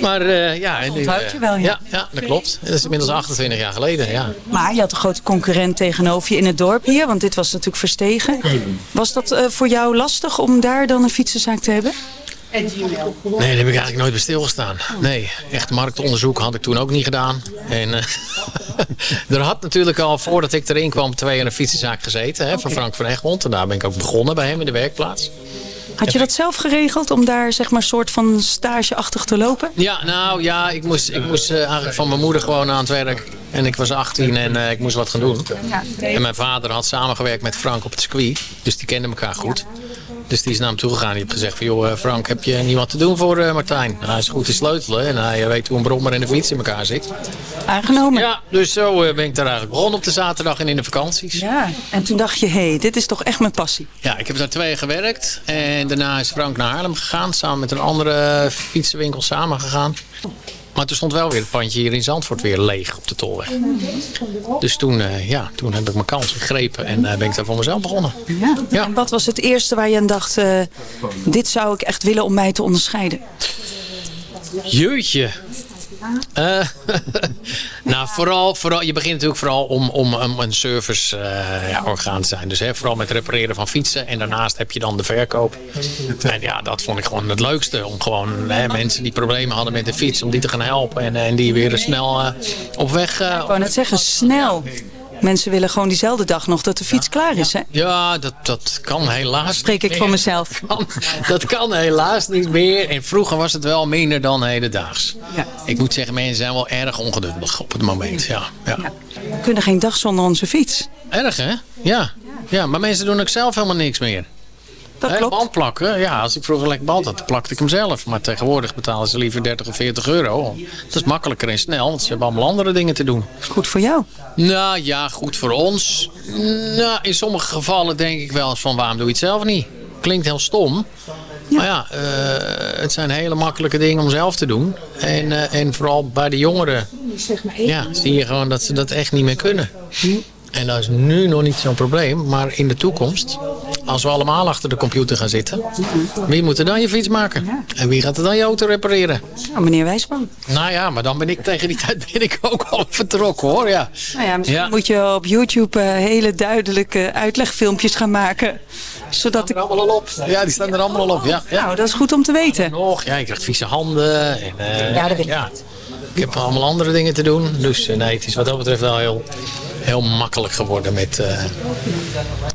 Maar uh, ja... Onthoud je wel, ja. ja. Ja, dat klopt. Dat is inmiddels 28 jaar geleden, ja. Maar je had een grote concurrent tegenover je in het dorp hier. Want dit was natuurlijk verstegen. Was dat uh, voor jou lastig om daar dan een fietsenzaak te hebben? Nee, daar heb ik eigenlijk nooit bij stilgestaan. Nee, echt marktonderzoek had ik toen ook niet gedaan. En uh, er had natuurlijk al voordat ik erin kwam twee in een fietsenzaak gezeten. Hè, van Frank van Egmond. En daar ben ik ook begonnen bij hem in de werkplaats. Had je dat zelf geregeld om daar zeg maar soort van stageachtig te lopen? Ja, nou ja, ik moest, ik moest uh, eigenlijk van mijn moeder gewoon aan het werk. En ik was 18 en uh, ik moest wat gaan doen. Ja. En mijn vader had samengewerkt met Frank op het circuit. Dus die kenden elkaar goed. Dus die is naar hem toegegaan. Die heeft gezegd van, joh eh, Frank, heb je niet wat te doen voor uh, Martijn? Nou, hij is goed te sleutelen en hij weet hoe een brommer en een fiets in elkaar zit. Aangenomen. Ja, dus zo ben ik daar eigenlijk begonnen op de zaterdag en in de vakanties. Ja, en toen dacht je, hé, hey, dit is toch echt mijn passie. Ja, ik heb daar twee gewerkt. En daarna is Frank naar Haarlem gegaan. Samen met een andere fietsenwinkel samen gegaan. Maar toen stond wel weer het pandje hier in Zandvoort weer leeg op de tolweg. Dus toen, uh, ja, toen heb ik mijn kans gegrepen en uh, ben ik daar voor mezelf begonnen. Ja. ja. En wat was het eerste waar je aan dacht, uh, dit zou ik echt willen om mij te onderscheiden? Jeutje. Uh, nou, vooral, vooral, je begint natuurlijk vooral om, om, een serviceorgaan ja, te zijn. Dus hè, vooral met repareren van fietsen. En daarnaast heb je dan de verkoop. En ja, dat vond ik gewoon het leukste. Om gewoon hè, mensen die problemen hadden met de fiets, om die te gaan helpen. En, en die weer snel op weg... ik wou net zeggen, snel. Mensen willen gewoon diezelfde dag nog dat de fiets klaar is. Hè? Ja, dat, dat kan helaas Spreek ik voor mezelf. Dat kan, helaas niet meer. En vroeger was het wel minder dan hedendaags. Ja. Ik moet zeggen, mensen zijn wel erg ongeduldig op het moment. Ja, ja. ja. We kunnen geen dag zonder onze fiets. Erg, hè? Ja. ja, maar mensen doen ook zelf helemaal niks meer. Dat klopt. Band plakken, ja, als ik vroeger lekker band had, plakte ik hem zelf. Maar tegenwoordig betalen ze liever 30 of 40 euro. Dat is makkelijker en snel, want ze hebben allemaal andere dingen te doen. Goed voor jou? Nou ja, goed voor ons. Nou, in sommige gevallen denk ik wel eens van waarom doe je het zelf niet? Klinkt heel stom. Ja. Maar ja, uh, het zijn hele makkelijke dingen om zelf te doen. En, uh, en vooral bij de jongeren ja, zie je gewoon dat ze dat echt niet meer kunnen. En dat is nu nog niet zo'n probleem. Maar in de toekomst, als we allemaal achter de computer gaan zitten... wie moet er dan je fiets maken? En wie gaat er dan je auto repareren? Nou, meneer Wijsman. Nou ja, maar dan ben ik tegen die tijd ben ik ook al vertrokken hoor. Ja. Nou ja, misschien ja. moet je op YouTube uh, hele duidelijke uitlegfilmpjes gaan maken. Zodat die staan er allemaal al op. Ja, die staan er allemaal al op. Ja, ja. Nou, dat is goed om te weten. Nog, ja, je krijgt vieze handen. En, uh, ja, dat weet ik. Ik heb allemaal andere dingen te doen. Dus uh, nee, het is wat dat betreft wel heel heel makkelijk geworden met, uh,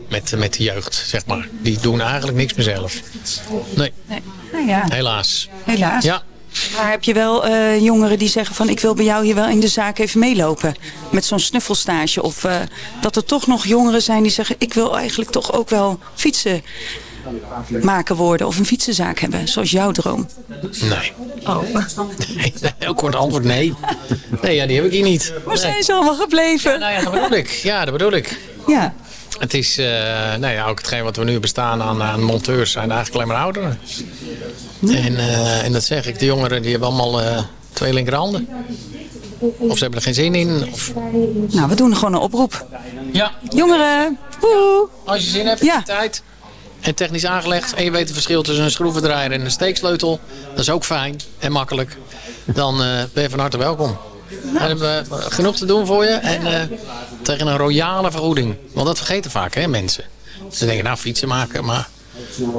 met, met de jeugd, zeg maar. Die doen eigenlijk niks meer zelf. Nee. nee. Nou ja. Helaas. Helaas. Ja. Maar heb je wel uh, jongeren die zeggen van ik wil bij jou hier wel in de zaak even meelopen. Met zo'n snuffelstage. Of uh, dat er toch nog jongeren zijn die zeggen ik wil eigenlijk toch ook wel fietsen maken worden. Of een fietsenzaak hebben. Zoals jouw droom. Nee. Oh. Nee, heel kort antwoord nee. Nee, ja, die heb ik hier niet. Waar nee. zijn ze allemaal gebleven? Ja, nou ja, dat bedoel ik. Ja, dat bedoel ik. Ja. Het is, uh, nou ja, ook hetgeen wat we nu bestaan aan, aan monteurs zijn eigenlijk alleen maar ouderen. En, uh, en dat zeg ik, de jongeren die hebben allemaal uh, twee linkerhanden. Of ze hebben er geen zin in. Of... Nou, we doen gewoon een oproep. Ja. Jongeren, woe. Als je zin hebt, ja. tijd en technisch aangelegd. En je weet het verschil tussen een schroevendraaier en een steeksleutel. Dat is ook fijn en makkelijk. Dan uh, ben je van harte welkom. Dan hebben we genoeg te doen voor je. En uh, tegen een royale vergoeding. Want dat vergeten vaak hè, mensen. Ze denken, nou fietsen maken, maar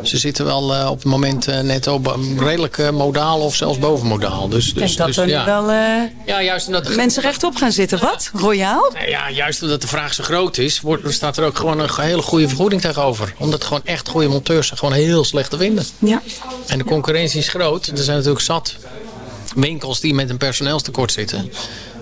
ze zitten wel eh, op het moment eh, net op um, redelijk eh, modaal of zelfs bovenmodaal. Dus, Ik dus, denk dat dus, er nu ja. wel eh, Ja, juist omdat mensen rechtop gaan zitten. Wat? Royaal? Nou ja, juist omdat de vraag zo groot is, wordt, staat er ook gewoon een hele goede vergoeding tegenover. Omdat gewoon echt goede monteurs zijn gewoon heel slecht te vinden. Ja. En de concurrentie is groot. Er zijn natuurlijk zat winkels die met een personeelstekort zitten.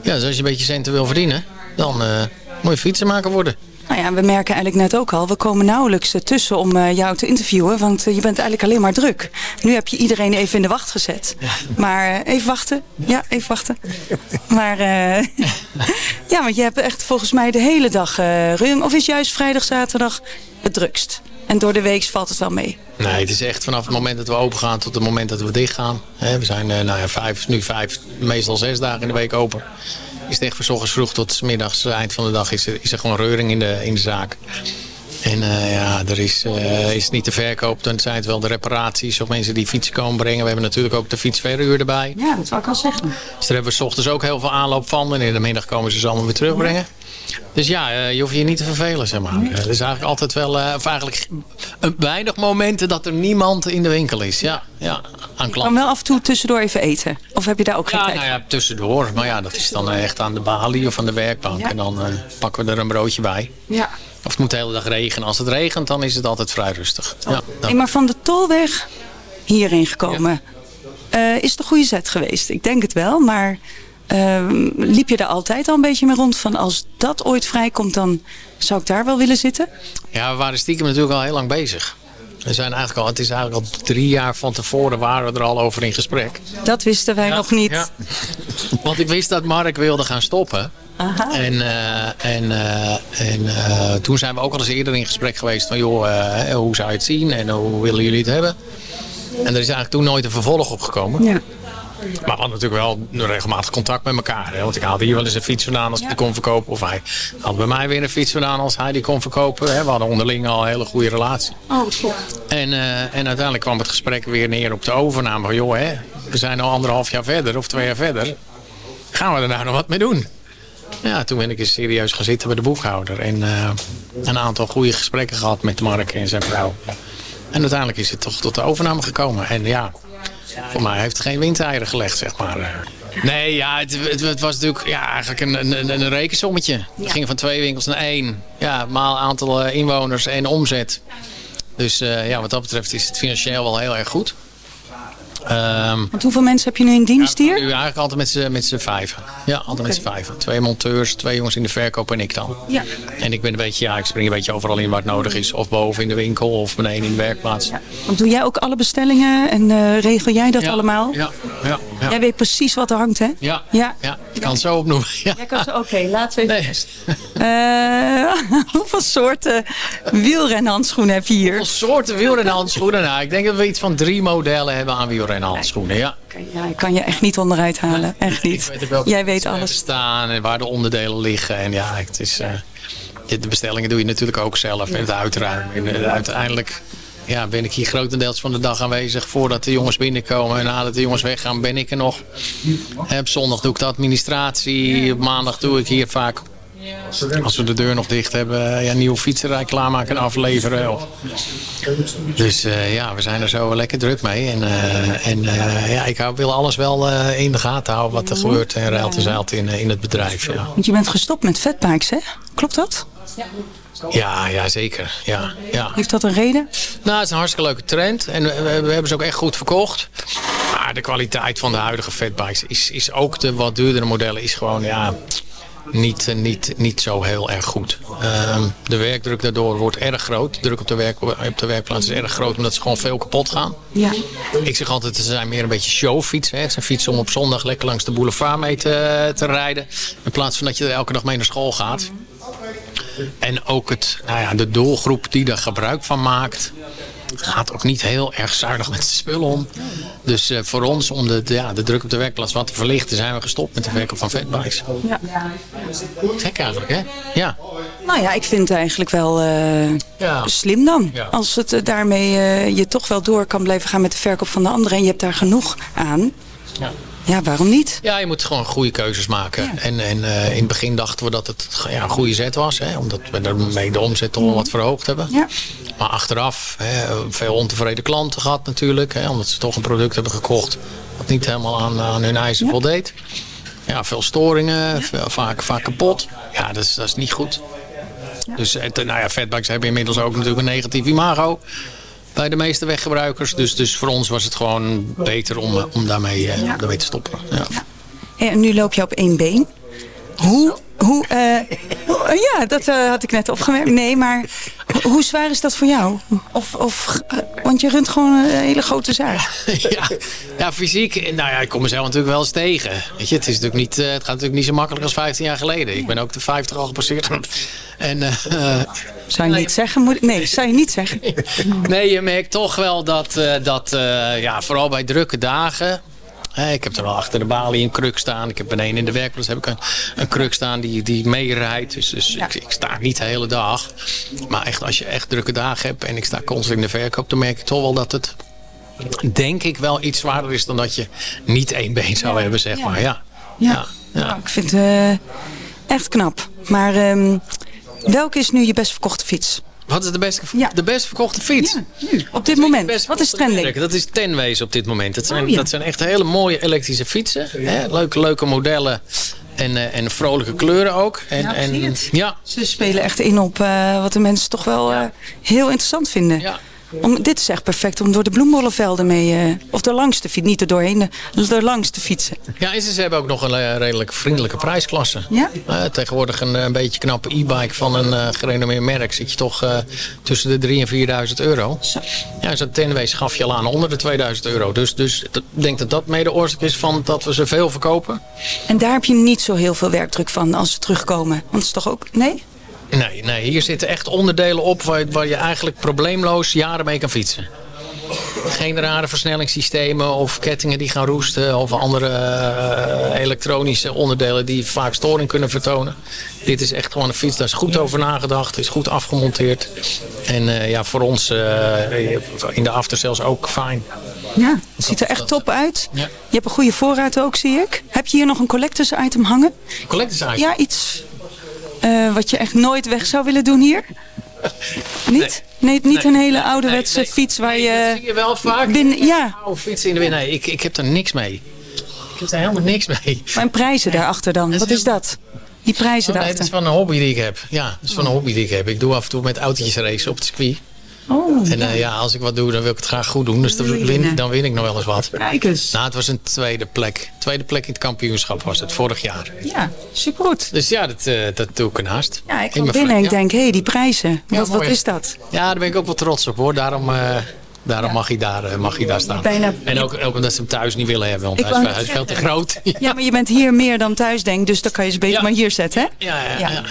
Ja, dus als je een beetje centen wil verdienen, dan eh, moet je fietsenmaker worden. Nou ja, we merken eigenlijk net ook al, we komen nauwelijks eh, tussen om eh, jou te interviewen, want eh, je bent eigenlijk alleen maar druk. Nu heb je iedereen even in de wacht gezet. Maar eh, even wachten. Ja, even wachten. Maar ja, want je hebt echt volgens mij de hele dag rung. Of is juist vrijdag, zaterdag het drukst? En door de week valt het wel mee. Nee, het is echt vanaf het moment dat we open gaan tot het moment dat we dicht gaan. We zijn nou ja, vijf, nu vijf, meestal zes dagen in de week open. Is het echt van ochtends vroeg tot middags, eind van de dag, is er, is er gewoon reuring in de, in de zaak. En eh, ja, er is, eh, is niet de verkoop, dan zijn het wel de reparaties of mensen die fietsen komen brengen. We hebben natuurlijk ook de fietsverhuur erbij. Ja, dat zou ik al zeggen. Dus daar hebben we 's ochtends ook heel veel aanloop van. En in de middag komen ze ze allemaal weer terugbrengen. Dus ja, eh, je hoeft je niet te vervelen, zeg maar. Er is eigenlijk altijd wel, eh, of eigenlijk een weinig momenten dat er niemand in de winkel is. Ja, ja aan klanten. wel af en toe tussendoor even eten. Of heb je daar ook geen Ja, tijd nou ja, tussendoor. Maar ja, dat is dan eh, echt aan de balie of aan de werkbank. En dan pakken we er een broodje bij. Ja. Of het moet de hele dag regenen. Als het regent, dan is het altijd vrij rustig. Ja, dan- Hey, maar van de tolweg hierheen gekomen. Eh, is het een goede zet geweest? Ik denk het wel, maar ehm, liep je daar altijd al een beetje mee rond van als dat ooit vrijkomt, dan zou ik daar wel willen zitten? Ja, we waren stiekem natuurlijk al heel lang bezig. We zijn eigenlijk al, het is eigenlijk al drie jaar van tevoren waren we er al over in gesprek. Dat wisten wij nog niet. Ja. Want ik wist dat Mark wilde gaan stoppen. Aha. En, eh, en, eh, en eh, toen zijn we ook al eens eerder in gesprek geweest van joh, hoe zou je het zien en hoe willen jullie het hebben? En er is eigenlijk toen nooit een vervolg op gekomen. Ja. Maar we hadden natuurlijk wel regelmatig contact met elkaar. Hè? Want ik haalde hier wel eens een fiets vandaan als ik die kon verkopen. Of hij had bij mij weer een fiets vandaan als hij die kon verkopen. Hè? We hadden onderling al een hele goede relatie. Oh, top. En, eh, en uiteindelijk kwam het gesprek weer neer op de overname. Van, joh, hè, we zijn al anderhalf jaar verder of twee jaar verder. Gaan we er nou nog wat mee doen? Ja, toen ben ik eens serieus gaan zitten bij de boekhouder. En eh, een aantal goede gesprekken gehad met Mark en zijn vrouw. En uiteindelijk is het toch tot de overname gekomen. En ja, voor mij heeft het geen windeieren gelegd, zeg maar. Nee, ja, het, het, het was natuurlijk ja, eigenlijk een, een, een rekensommetje. We gingen van twee winkels naar één. Ja, maal aantal eh, inwoners en omzet. Dus eh, ja, wat dat betreft is het financieel wel heel erg goed. Ehm, Want hoeveel mensen heb je nu in dienst hier? nu eigenlijk altijd met z'n- met z'n vijven. Ja, altijd met z'n vijven. Twee monteurs, twee jongens in de verkoop en ik dan. Ja. En ik ben een beetje, ja, ik spring een beetje overal in waar het nodig is. Of boven in de winkel of beneden in de werkplaats. Ja, Want doe jij ook alle bestellingen en eh, regel jij dat Ja. allemaal? ja, ja. ja. Jij weet precies wat er hangt, hè? Ja, Ja. ja, ik kan het zo opnoemen. Ja. Jij kan zo, oké, laten we even... Eh, hoeveel soorten wielrenhandschoenen heb je hier? Hoeveel soorten wielrenhandschoenen? Nou, ik denk dat we iets van drie modellen hebben aan wielrenhandschoenen. Ja. Ja, ik kan je echt niet onderuit halen. Echt niet. weet Jij weet alles. staan en waar de onderdelen liggen. En ja, het is, eh, de bestellingen doe je natuurlijk ook zelf. En het uitruimen. En eh, uiteindelijk ja, ben ik hier grotendeels van de dag aanwezig. Voordat de jongens binnenkomen. En nadat de jongens weggaan ben ik er nog. Op zondag doe ik de administratie. Op maandag doe ik hier vaak... Als we de deur nog dicht hebben, ja, nieuwe fietserij klaarmaken en afleveren. Of... Dus eh, ja, we zijn er zo lekker druk mee. En, eh, en eh, ja, ik wil alles wel eh, in de gaten houden wat er gebeurt en ruilt en zeilt in, eh, in het bedrijf. Ja. Want je bent gestopt met fatbikes, hè? Klopt dat? Ja, ja, zeker. Ja, ja. Heeft dat een reden? Nou, het is een hartstikke leuke trend. En we, we hebben ze ook echt goed verkocht. Maar de kwaliteit van de huidige fatbikes is, is ook de wat duurdere modellen is gewoon ja, niet, niet, niet zo heel erg goed. Ehm, de werkdruk daardoor wordt erg groot. De druk op de, werk, op de werkplaats is erg groot omdat ze gewoon veel kapot gaan. Ja. Ik zeg altijd, ze zijn meer een beetje showfietsen. hè. Zijn fietsen om op zondag lekker langs de boulevard mee te, te rijden. In plaats van dat je er elke dag mee naar school gaat. En ook het, nou ja, de doelgroep die er gebruik van maakt... gaat ook niet heel erg zuinig met zijn spullen om. Dus eh, voor ons, om de, de- ja, de druk op de werkplaats wat te verlichten... zijn we gestopt met de verkoop van fatbikes. Ja. Gek eigenlijk, hè? Ja. Nou ja, ik vind het eigenlijk wel eh, Ja. slim dan. Ja. Als het eh, daarmee je toch wel door kan blijven gaan met de verkoop van de anderen... en je hebt daar genoeg aan. Ja. Ja, waarom niet? Ja, je moet gewoon goede keuzes maken. En, en uh, in het begin dachten we dat het ja, een goede zet was. Hè, omdat we daarmee de omzet toch wel wat verhoogd hebben. Ja. Maar achteraf, hè, veel ontevreden klanten gehad natuurlijk. Hè, omdat ze toch een product hebben gekocht wat niet helemaal aan, aan hun eisen voldeed. Ja, veel storingen, veel, vaak, vaak kapot. Ja, dat is, dat is niet goed. Dus het, nou ja, fatbikes hebben inmiddels ook natuurlijk een negatief imago bij de meeste weggebruikers. Dus, dus voor ons was het gewoon beter om, om daarmee, ja. daarmee te stoppen. Ja. Ja. En nu loop je op één been. Hoe, hoe uh, ja, dat uh, had ik net opgemerkt. Nee, maar hoe zwaar is dat voor jou? Of, of, uh, want je runt gewoon een hele grote zaak. ja, ja, fysiek. Nou ja, ik kom mezelf natuurlijk wel eens tegen. Weet je, het, is natuurlijk niet, het gaat natuurlijk niet zo makkelijk als 15 jaar geleden. Ik ben ook de 50 al gepasseerd. En, zou je niet zeggen? Moet, nee, zou je niet zeggen. nee, je merkt toch wel dat, dat ja, vooral bij drukke dagen ik heb er wel achter de balie een kruk staan. Ik heb beneden in de werkplaats heb ik een, een kruk staan die, die meerijdt. Dus, dus ja. ik, ik, sta niet de hele dag. Maar echt, als je echt drukke dagen hebt en ik sta constant in de verkoop... dan merk ik toch wel dat het, denk ik, wel iets zwaarder is... dan dat je niet één been zou ja. hebben, zeg maar. Ja, ja. ja. ik vind het uh, echt knap. Maar um, welke is nu je best verkochte fiets? Wat is de best, ja. de best verkochte fiets? Ja, nu, op dit moment. Wat is trending? Dat is Tenways op dit moment. Dat zijn, oh, ja. dat zijn echt hele mooie elektrische fietsen. Hè? Leuke, leuke modellen. En, uh, en vrolijke kleuren ook. En, ja, en, ja. Ze spelen echt in op uh, wat de mensen toch wel uh, heel interessant vinden. Ja. Om, dit is echt perfect om door de bloembollenvelden mee... Uh, of er langs te fietsen, niet er doorheen, er langs te fietsen. Ja, en ze hebben ook nog een uh, redelijk vriendelijke prijsklasse. Ja? Uh, tegenwoordig een, een beetje knappe e-bike van een gerenommeerd merk... zit je toch tussen de 3.000 en 4.000 euro. Zo. Ja, zo'n tenwees gaf je al aan onder de 2.000 euro. Dus, dus ik denk dat dat mede oorzaak is van dat we ze veel verkopen. En daar heb je niet zo heel veel werkdruk van als ze terugkomen. Want het is toch ook... Nee? Nee, nee, hier zitten echt onderdelen op waar, waar je eigenlijk probleemloos jaren mee kan fietsen. Geen rare versnellingssystemen of kettingen die gaan roesten... of andere uh, elektronische onderdelen die vaak storing kunnen vertonen. Dit is echt gewoon een fiets, daar is goed over nagedacht, is goed afgemonteerd. En uh, ja, voor ons uh, in de aftersales ook fijn. Ja, het ziet er echt top uit. Ja. Je hebt een goede voorraad ook, zie ik. Heb je hier nog een collectors item hangen? Collectors item? Ja, iets uh, wat je echt nooit weg zou willen doen hier? Niet? Nee, niet nee. een hele ouderwetse nee, fiets waar je... dat zie je wel vaak. Binnen, ja. Oude fietsen in de wind. Nee, ik, ik heb er niks mee. Ik heb er helemaal niks mee. Maar en prijzen daarachter dan? Wat is dat? Die prijzen oh, daarachter? dat is van een hobby die ik heb. Ja, dat is van een hobby die ik heb. Ik doe af en toe met autootjes racen op het circuit. Oh, en uh, ja, als ik wat doe, dan wil ik het graag goed doen. Dus dan win, dan win ik nog wel eens wat. Kijk eens. Nou, het was een tweede plek. Tweede plek in het kampioenschap was het, vorig jaar. Ja, supergoed. Dus ja, dat, uh, dat doe ik ernaast. Ja, ik kom binnen en ik denk, hé, hey, die prijzen. Ja, wat, wat is dat? Ja, daar ben ik ook wel trots op hoor. Daarom... Uh, Daarom ja. mag, hij daar, mag hij daar staan. Bijna... En ook, ook omdat ze hem thuis niet willen hebben. Want is, hij is, veel te groot. ja. maar je bent hier meer dan thuis, denk Dus dan kan je ze beter ja. maar hier zetten, hè? Ja, ja, ja.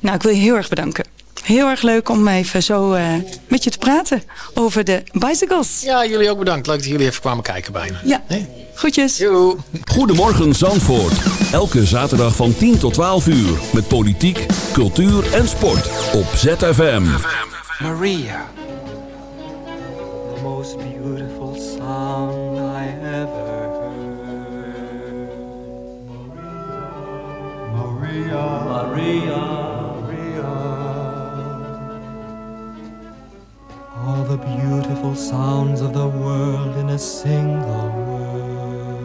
nou, ik wil je heel erg bedanken. Heel erg leuk om even zo uh, met je te praten over de bicycles. Ja, jullie ook bedankt. Leuk dat jullie even kwamen kijken bij me. Ja, nee? groetjes. Yo. Goedemorgen Zandvoort. Elke zaterdag van 10 tot 12 uur. Met politiek, cultuur en sport. Op ZFM. Maria. The most beautiful song I ever heard. Maria. Maria. All the beautiful sounds of the world in a single word.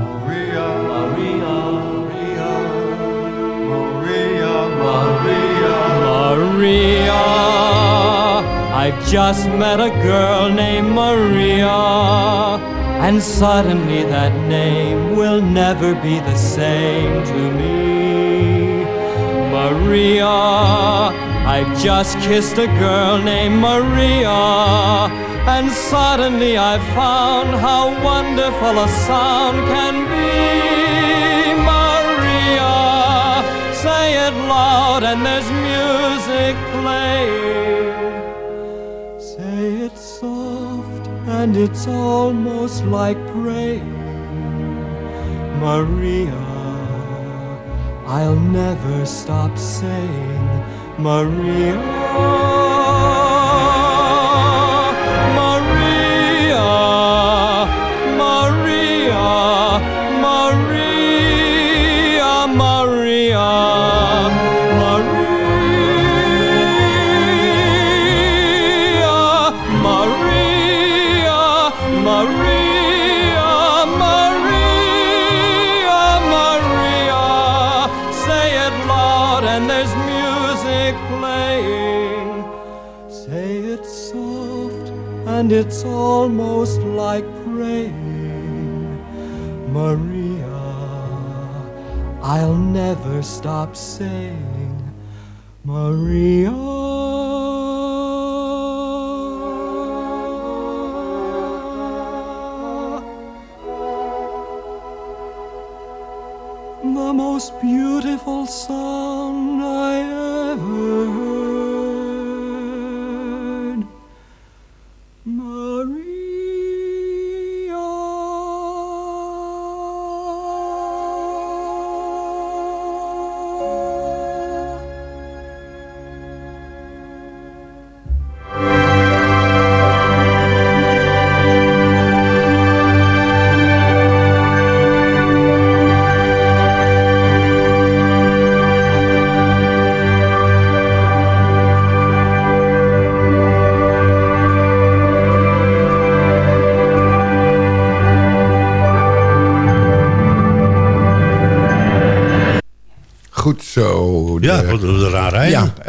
Maria, Maria, Maria, Maria, Maria, Maria. I've just met a girl named Maria, and suddenly that name will never be the same to me. Maria. I've just kissed a girl named Maria, and suddenly I've found how wonderful a sound can be. Maria, say it loud, and there's music playing. Say it soft, and it's almost like praying. Maria, I'll never stop saying. Maria, it's almost like praying. Maria, I'll never stop saying, Maria. The most beautiful song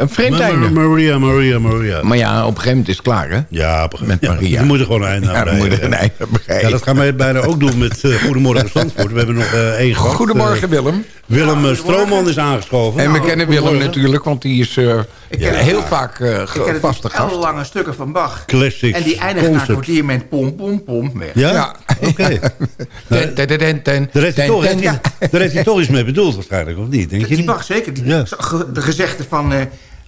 een vreemd Ma- einde. Maria, Maria, Maria. Maar ja, op een gegeven moment is het klaar, hè? Ja, op een Met ja, Maria. Je moet er gewoon een einde aan Ja, moet er een einde. Ja, dat gaan wij bijna ook doen met eh, Goedemorgen Zandvoort. We hebben nog eh, één gast. Goedemorgen, Eh, Willem. Willem Stroomman is aangeschoven. En we Nou, kennen Willem natuurlijk, want die is eh, ken heel vaak eh, ken vaste gast. lange stukken van Bach. Classics, En die eindigt na een kwartier met pom, pom, pom weg. Ja? Oké. Daar heeft, hij toch, iets mee bedoeld waarschijnlijk, of niet? Denk je Die? Bach, zeker. Die, Ja. De gezegde van eh,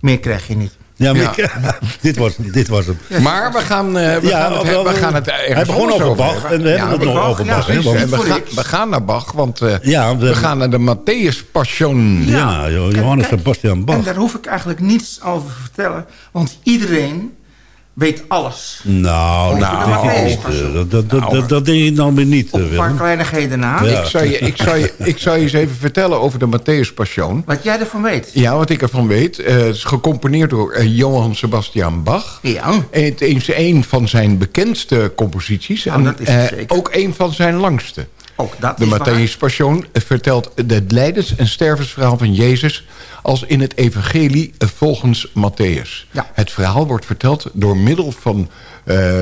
meer krijg je niet. Ja, maar Ja. ik- dit, was, dit was hem. Maar we gaan, eh, we Ja, gaan, het, wel, we gaan het hij begon over Bach hebben. en we hebben het nog Bach, over ja, Bach. want- En we, gaan, niks. we gaan naar Bach, want eh, Ja, we we- gaan naar de Matthäus Passion. ja, Jo- Johannes Kijk, Sebastian En Bach. daar hoef ik eigenlijk niets over te vertellen. Want iedereen weet alles. Nou, dat. Passion. eh, Dat, dat, dat, dat, dat denk ik dan weer niet, Op eh, een paar Willem. kleinigheden na. Ja. Ik, zou je, ik, zou je, ik zou je eens even vertellen over de Matthäus Passion. Wat jij ervan weet. Ja, wat ik ervan weet. eh, het is gecomponeerd door eh, Johann Sebastian Bach. Ja. En Het is een van zijn bekendste composities. Ja, en dat is het eh, zeker. ook een van zijn langste. Ook dat De. Matthäus Passion vertelt het lijdens- en stervensverhaal van Jezus... als in het evangelie volgens Matthäus. Ja. Het verhaal wordt verteld door middel van eh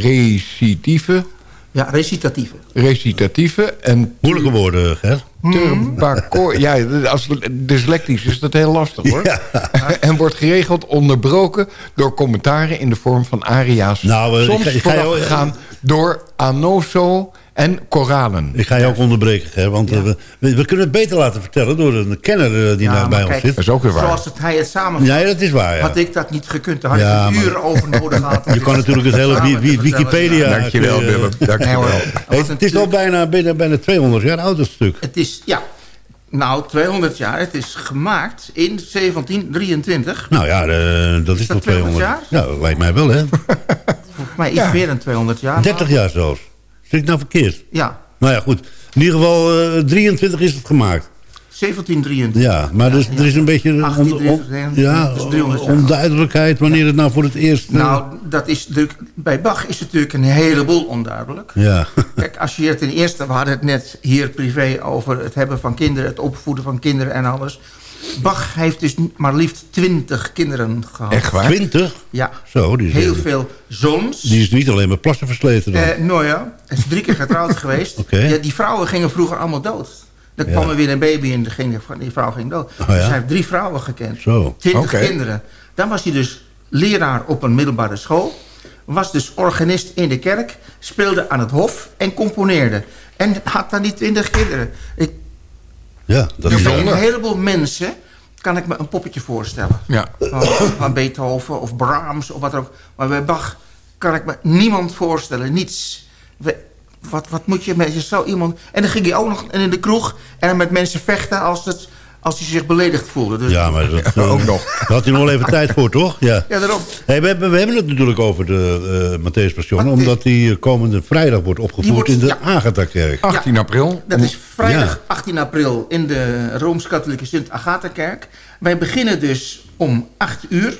recitieve, Ja, recitatieve. recitatieve en Moeilijke woorden. Turbacor. Ja, als dyslectisch is dat heel lastig hoor. Ja. En wordt geregeld onderbroken door commentaren in de vorm van aria's. Nou, Soms ik ga- ga voorafgegaan door anoso en koralen. Ik ga je ook onderbreken, Ger, want eh, we, we, kunnen het beter laten vertellen door een kenner eh, die Ja, nou bij ons kijk, zit. Dat is ook weer waar. Zoals het, hij het samenvat. Ja, dat is waar, ja. Had ik dat niet gekund, dan had Ja, ik maar- er uren over nodig gehad. Je kan natuurlijk het hele samen wi- wi-. Wikipedia... Dankjewel, Willem. Dankjewel. Nee, hoor. Hey, het is al bijna, bijna, bijna 200 jaar oud, dat stuk. Het is, ja, nou, 200 jaar. Het is gemaakt in 1723. Nou ja, eh, dat is, dat nog 200 200 Ja, dat lijkt mij wel, hè? Volgens mij iets meer dan 200 jaar. 30 jaar zelfs. Zit ik nou verkeerd? Ja, Nou ja, goed. In ieder geval, eh 23 is het gemaakt. 1723. Ja, maar dus, er is een beetje on- on- 1823, ja, dat is 300 jaar. onduidelijkheid wanneer het nou voor het eerst... eh, Nou, dat is natuurlijk, bij Bach is het natuurlijk een heleboel onduidelijk. ja. Kijk, als je het ten eerste, we hadden het net hier privé over het hebben van kinderen, het opvoeden van kinderen en alles. Bach heeft dus maar liefst 20 kinderen gehad. Echt waar? 20? Ja. Zo, die is, Heel veel zoons. die is niet alleen maar plassen versleten dan. Eh, nou ja, hij is drie keer getrouwd geweest. Ja, die vrouwen gingen vroeger allemaal dood. Dan Ja. kwam er weer een baby en ging, die vrouw ging dood. Oh ja? Dus hij heeft drie vrouwen gekend. Zo. Twintig Oké. kinderen. Dan was hij dus leraar op een middelbare school. Was dus organist in de kerk. Speelde aan het hof en componeerde. En had dan die twintig kinderen. Ik, Ja, dat is een heleboel mensen kan ik me een poppetje voorstellen. Ja. Van, van Beethoven of Brahms of wat dan ook. Maar bij Bach kan ik me niemand voorstellen. Niets. We- wat, wat moet je met je zo iemand... En dan ging hij ook nog in de kroeg en met mensen vechten als, het, als hij zich beledigd voelde. Dus, Ja, maar dat, eh, ook nog. Daar had hij nog wel even tijd voor, toch? Ja. Ja, daarom. Hey, we, hebben, we hebben het natuurlijk over de uh, Matthäus Passion... Omdat die eh, komende vrijdag wordt opgevoerd wordt- in de ja. Agatha-kerk. 18 april. Dat is vrijdag Ja. 18 april in de Rooms-Katholieke Sint-Agatha-kerk. Wij beginnen dus om 8 uur.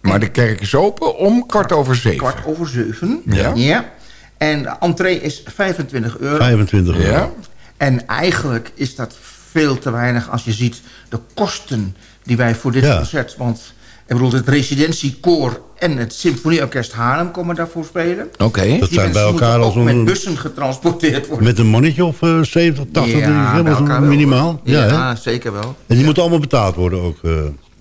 Maar de kerk is open om kwart over zeven. Kwart over zeven. Ja. En de entree is 25 euro. 25 euro. Ja. En eigenlijk is dat veel te weinig als je ziet de kosten die wij voor dit Ja. concert... want Ik bedoel, het residentiekoor en het symfonieorkest Haarlem komen daarvoor spelen. Oké. Dat zijn bij elkaar moeten al ook zo'n... met bussen getransporteerd worden. Met een mannetje of eh 70, 80, Ja, een wel, minimaal. Ja, Ja, zeker wel. En die moeten allemaal betaald worden ook. eh.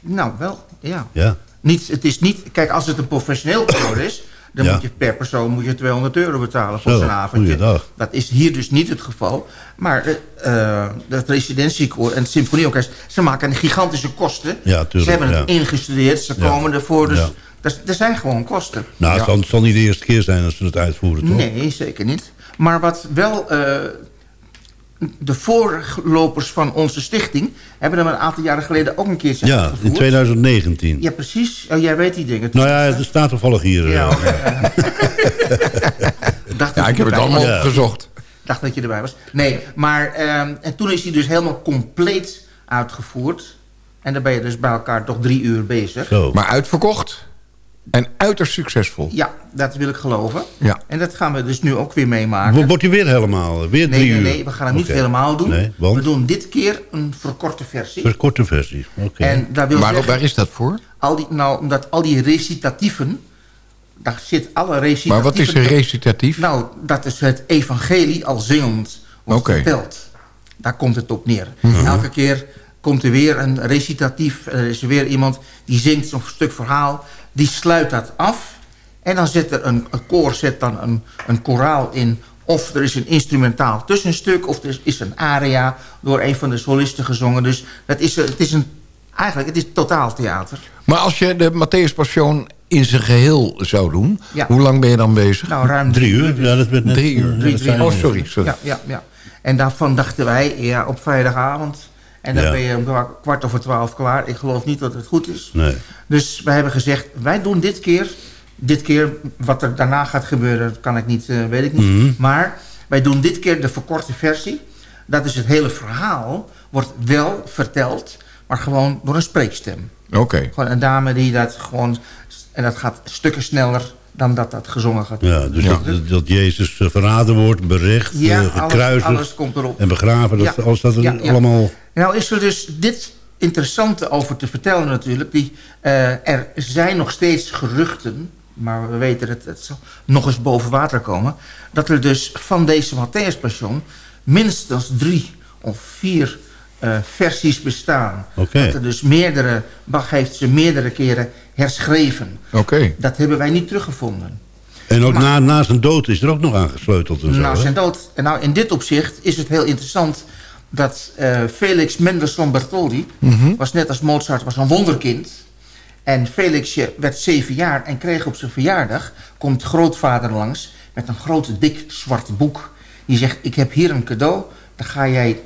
Nou, wel, ja. ja. Niet, het is niet, kijk, als het een professioneel koor is... dan Ja. moet je per persoon moet je 200 euro betalen voor Zo, zo'n avondje. goeiedag. Dat is hier dus niet het geval. Maar eh, het residentiekoor en het symfonieorkest... ze maken gigantische kosten. Ja, tuurlijk, ze hebben het ja. ingestudeerd, ze komen ervoor. Dus er zijn gewoon kosten. Nou, het zal, het zal niet de eerste keer zijn dat ze het uitvoeren, toch? Nee, zeker niet. Maar wat wel... eh, de voorlopers van onze stichting... hebben hem een aantal jaren geleden ook een keertje Ja, uitgevoerd. in 2019. Ja, precies. Oh, jij weet die dingen. Nou ja, het staat toevallig hier. Ja, oké. dacht Ja, dat ik je heb het erbij allemaal was. opgezocht. dacht dat je erbij was. Nee, maar ehm, en toen is hij dus helemaal compleet uitgevoerd. En dan ben je dus bij elkaar toch drie uur bezig. Zo. Maar uitverkocht en uiterst succesvol. Ja, dat wil ik geloven. Ja. En dat gaan we dus nu ook weer meemaken. Wo- Wordt hij weer helemaal? Weer Nee, drie nee, nee, we gaan hem niet helemaal doen. Nee, want? We doen dit keer een verkorte versie. Een korte versie. Oké. En daar wil Maar zeggen, waar is dat voor? al die, nou, omdat al die recitatieven... Daar zit alle recitatieven... Maar wat is een recitatief? Nou, dat is het evangelie al zingend wordt Oké. verteld. Daar komt het op neer. Mhm. Elke keer komt er weer een recitatief. Er is er weer iemand die zingt zo'n stuk verhaal. Die sluit dat af. En dan zit er een, een koor zet dan een, een koraal in. Of er is een instrumentaal tussenstuk. Of er is een aria door een van de solisten gezongen. Dus dat is, het is een, eigenlijk het is totaal theater. Maar als je de Matthäus Passion in zijn geheel zou doen... Ja. hoe lang ben je dan bezig? Nou, ruim Drie uur? Ja, dat werd net... Drie uur. Drie, Oh, sorry. Ja, ja, ja. En daarvan dachten wij, ja, op vrijdagavond. En dan Ja. ben je om kwart over twaalf klaar. Ik geloof niet dat het goed is. Nee. Dus wij hebben gezegd, wij doen dit keer... Dit keer, wat er daarna gaat gebeuren, kan ik niet, eh, weet ik niet. Mhm. Maar wij doen dit keer de verkorte versie. Dat is het hele verhaal, wordt wel verteld... maar gewoon door een spreekstem. Oké. Gewoon een dame die dat gewoon... En dat gaat stukken sneller dan dat dat gezongen gaat Ja, dus Ja. Dat, dat Jezus eh, verraden wordt, berecht, Ja, eh, alles- gekruisigd alles komt erop. en begraven. Dat, Ja. Er allemaal... Nou is er dus dit interessante over te vertellen natuurlijk. Die, eh, er zijn nog steeds geruchten, maar we weten dat het zal nog eens boven water komen... dat er dus van deze Matthäus Passion minstens drie of vier eh, versies bestaan. Oké. Dat er dus meerdere, Bach heeft ze meerdere keren herschreven. Oké. Dat hebben wij niet teruggevonden. En ook Maar- na, na zijn dood is er ook nog aangesleuteld en zo. Hè? zijn dood. En nou, in dit opzicht is het heel interessant dat eh, Felix Mendelssohn Bartholdy Mhm. was net als Mozart was een wonderkind. En Felixje werd zeven jaar en kreeg op zijn verjaardag komt grootvader langs met een groot dik zwart boek. Die zegt: ik heb hier een cadeau. Dan ga jij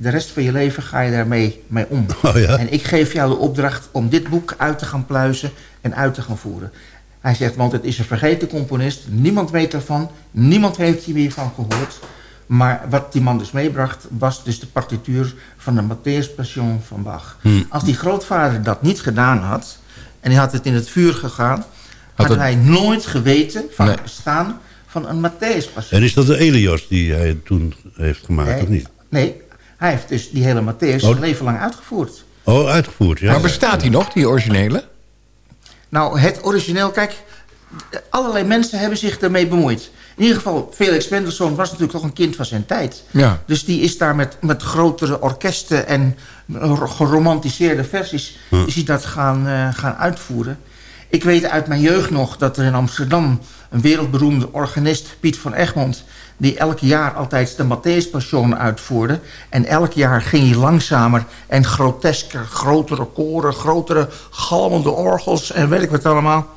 de rest van je leven ga je daarmee mee om. Oh ja? En ik geef jou de opdracht om dit boek uit te gaan pluizen en uit te gaan voeren. Hij zegt, want het is een vergeten componist. Niemand weet ervan. Niemand heeft hier meer van gehoord. Maar wat die man dus meebracht... was dus de partituur van de Matthäus Passion van Bach. Hmm. Als die grootvader dat niet gedaan had... en hij had het in het vuur gegaan... had, hij nooit geweten van Nee. het bestaan van een Matthäus Passion. En is dat de Elias die hij toen heeft gemaakt, Nee. of niet? Nee, hij heeft dus die hele Matthäus Oh. zijn leven lang uitgevoerd. Oh, uitgevoerd, ja. Maar bestaat die nog, die originele? Nou, het origineel, kijk, allerlei mensen hebben zich ermee bemoeid. In ieder geval, Felix Mendelssohn was natuurlijk toch een kind van zijn tijd. Ja. Dus die is daar met, met grotere orkesten en geromantiseerde versies... Hm. is hij dat gaan, eh, gaan uitvoeren. Ik weet uit mijn jeugd nog dat er in Amsterdam... een wereldberoemde organist, Piet van Egmond... die elk jaar altijd de Matthäus Passion uitvoerde. En elk jaar ging hij langzamer en grotesker... grotere koren, grotere galmende orgels en weet ik wat allemaal...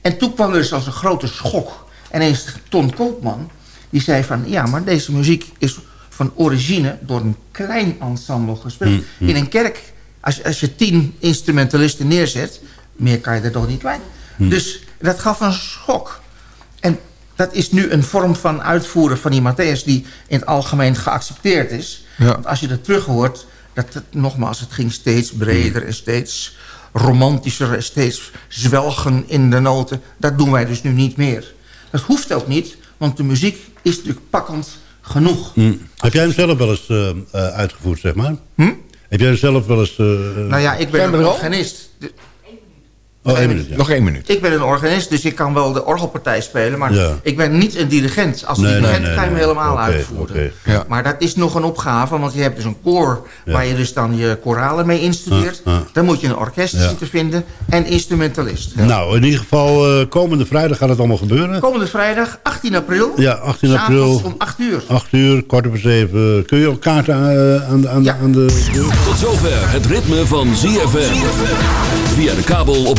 En toen kwam er dus als een grote schok. En eens Ton Koopman, die zei van... ja, maar deze muziek is van origine door een klein ensemble gespeeld. Mm, mm. In een kerk, als, als je tien instrumentalisten neerzet... meer kan je er toch niet kwijt. Mm. Dus dat gaf een schok. En dat is nu een vorm van uitvoeren van die Matthäus... die in het algemeen geaccepteerd is. Ja. Want als je dat terug hoort... Dat het, nogmaals, het ging steeds breder en steeds romantischer... en steeds zwelgen in de noten. Dat doen wij dus nu niet meer. Dat hoeft ook niet, want de muziek is natuurlijk pakkend genoeg. Hm. Heb jij hem zelf wel eens eh, eh, uitgevoerd, zeg maar? Hm? Heb jij hem zelf wel eens... eh, Nou ja, ik ben een er al? organist. Oh, één minuut, ja. Nog één minuut. Ik ben een organist, dus ik kan wel de orgelpartij spelen. Maar Ja. ik ben niet een dirigent. Als Nee, dirigent nee, kan je nee, hem helemaal uitvoeren. oké. Ja. Maar dat is nog een opgave, want je hebt dus een koor... Ja. waar je dus dan je koralen mee instudeert. Dan moet je een orkest Ja. zien te vinden en instrumentalist. Nou, in ieder geval, eh, komende vrijdag gaat het allemaal gebeuren. Komende vrijdag, 18 april. Ja, 18 s'avonds april. om 8 uur. 8 uur, kwart over 7. Kun je ook kaarten aan, aan, de- aan, de- aan de deur? Tot zover het ritme van ZFM. Via de kabel op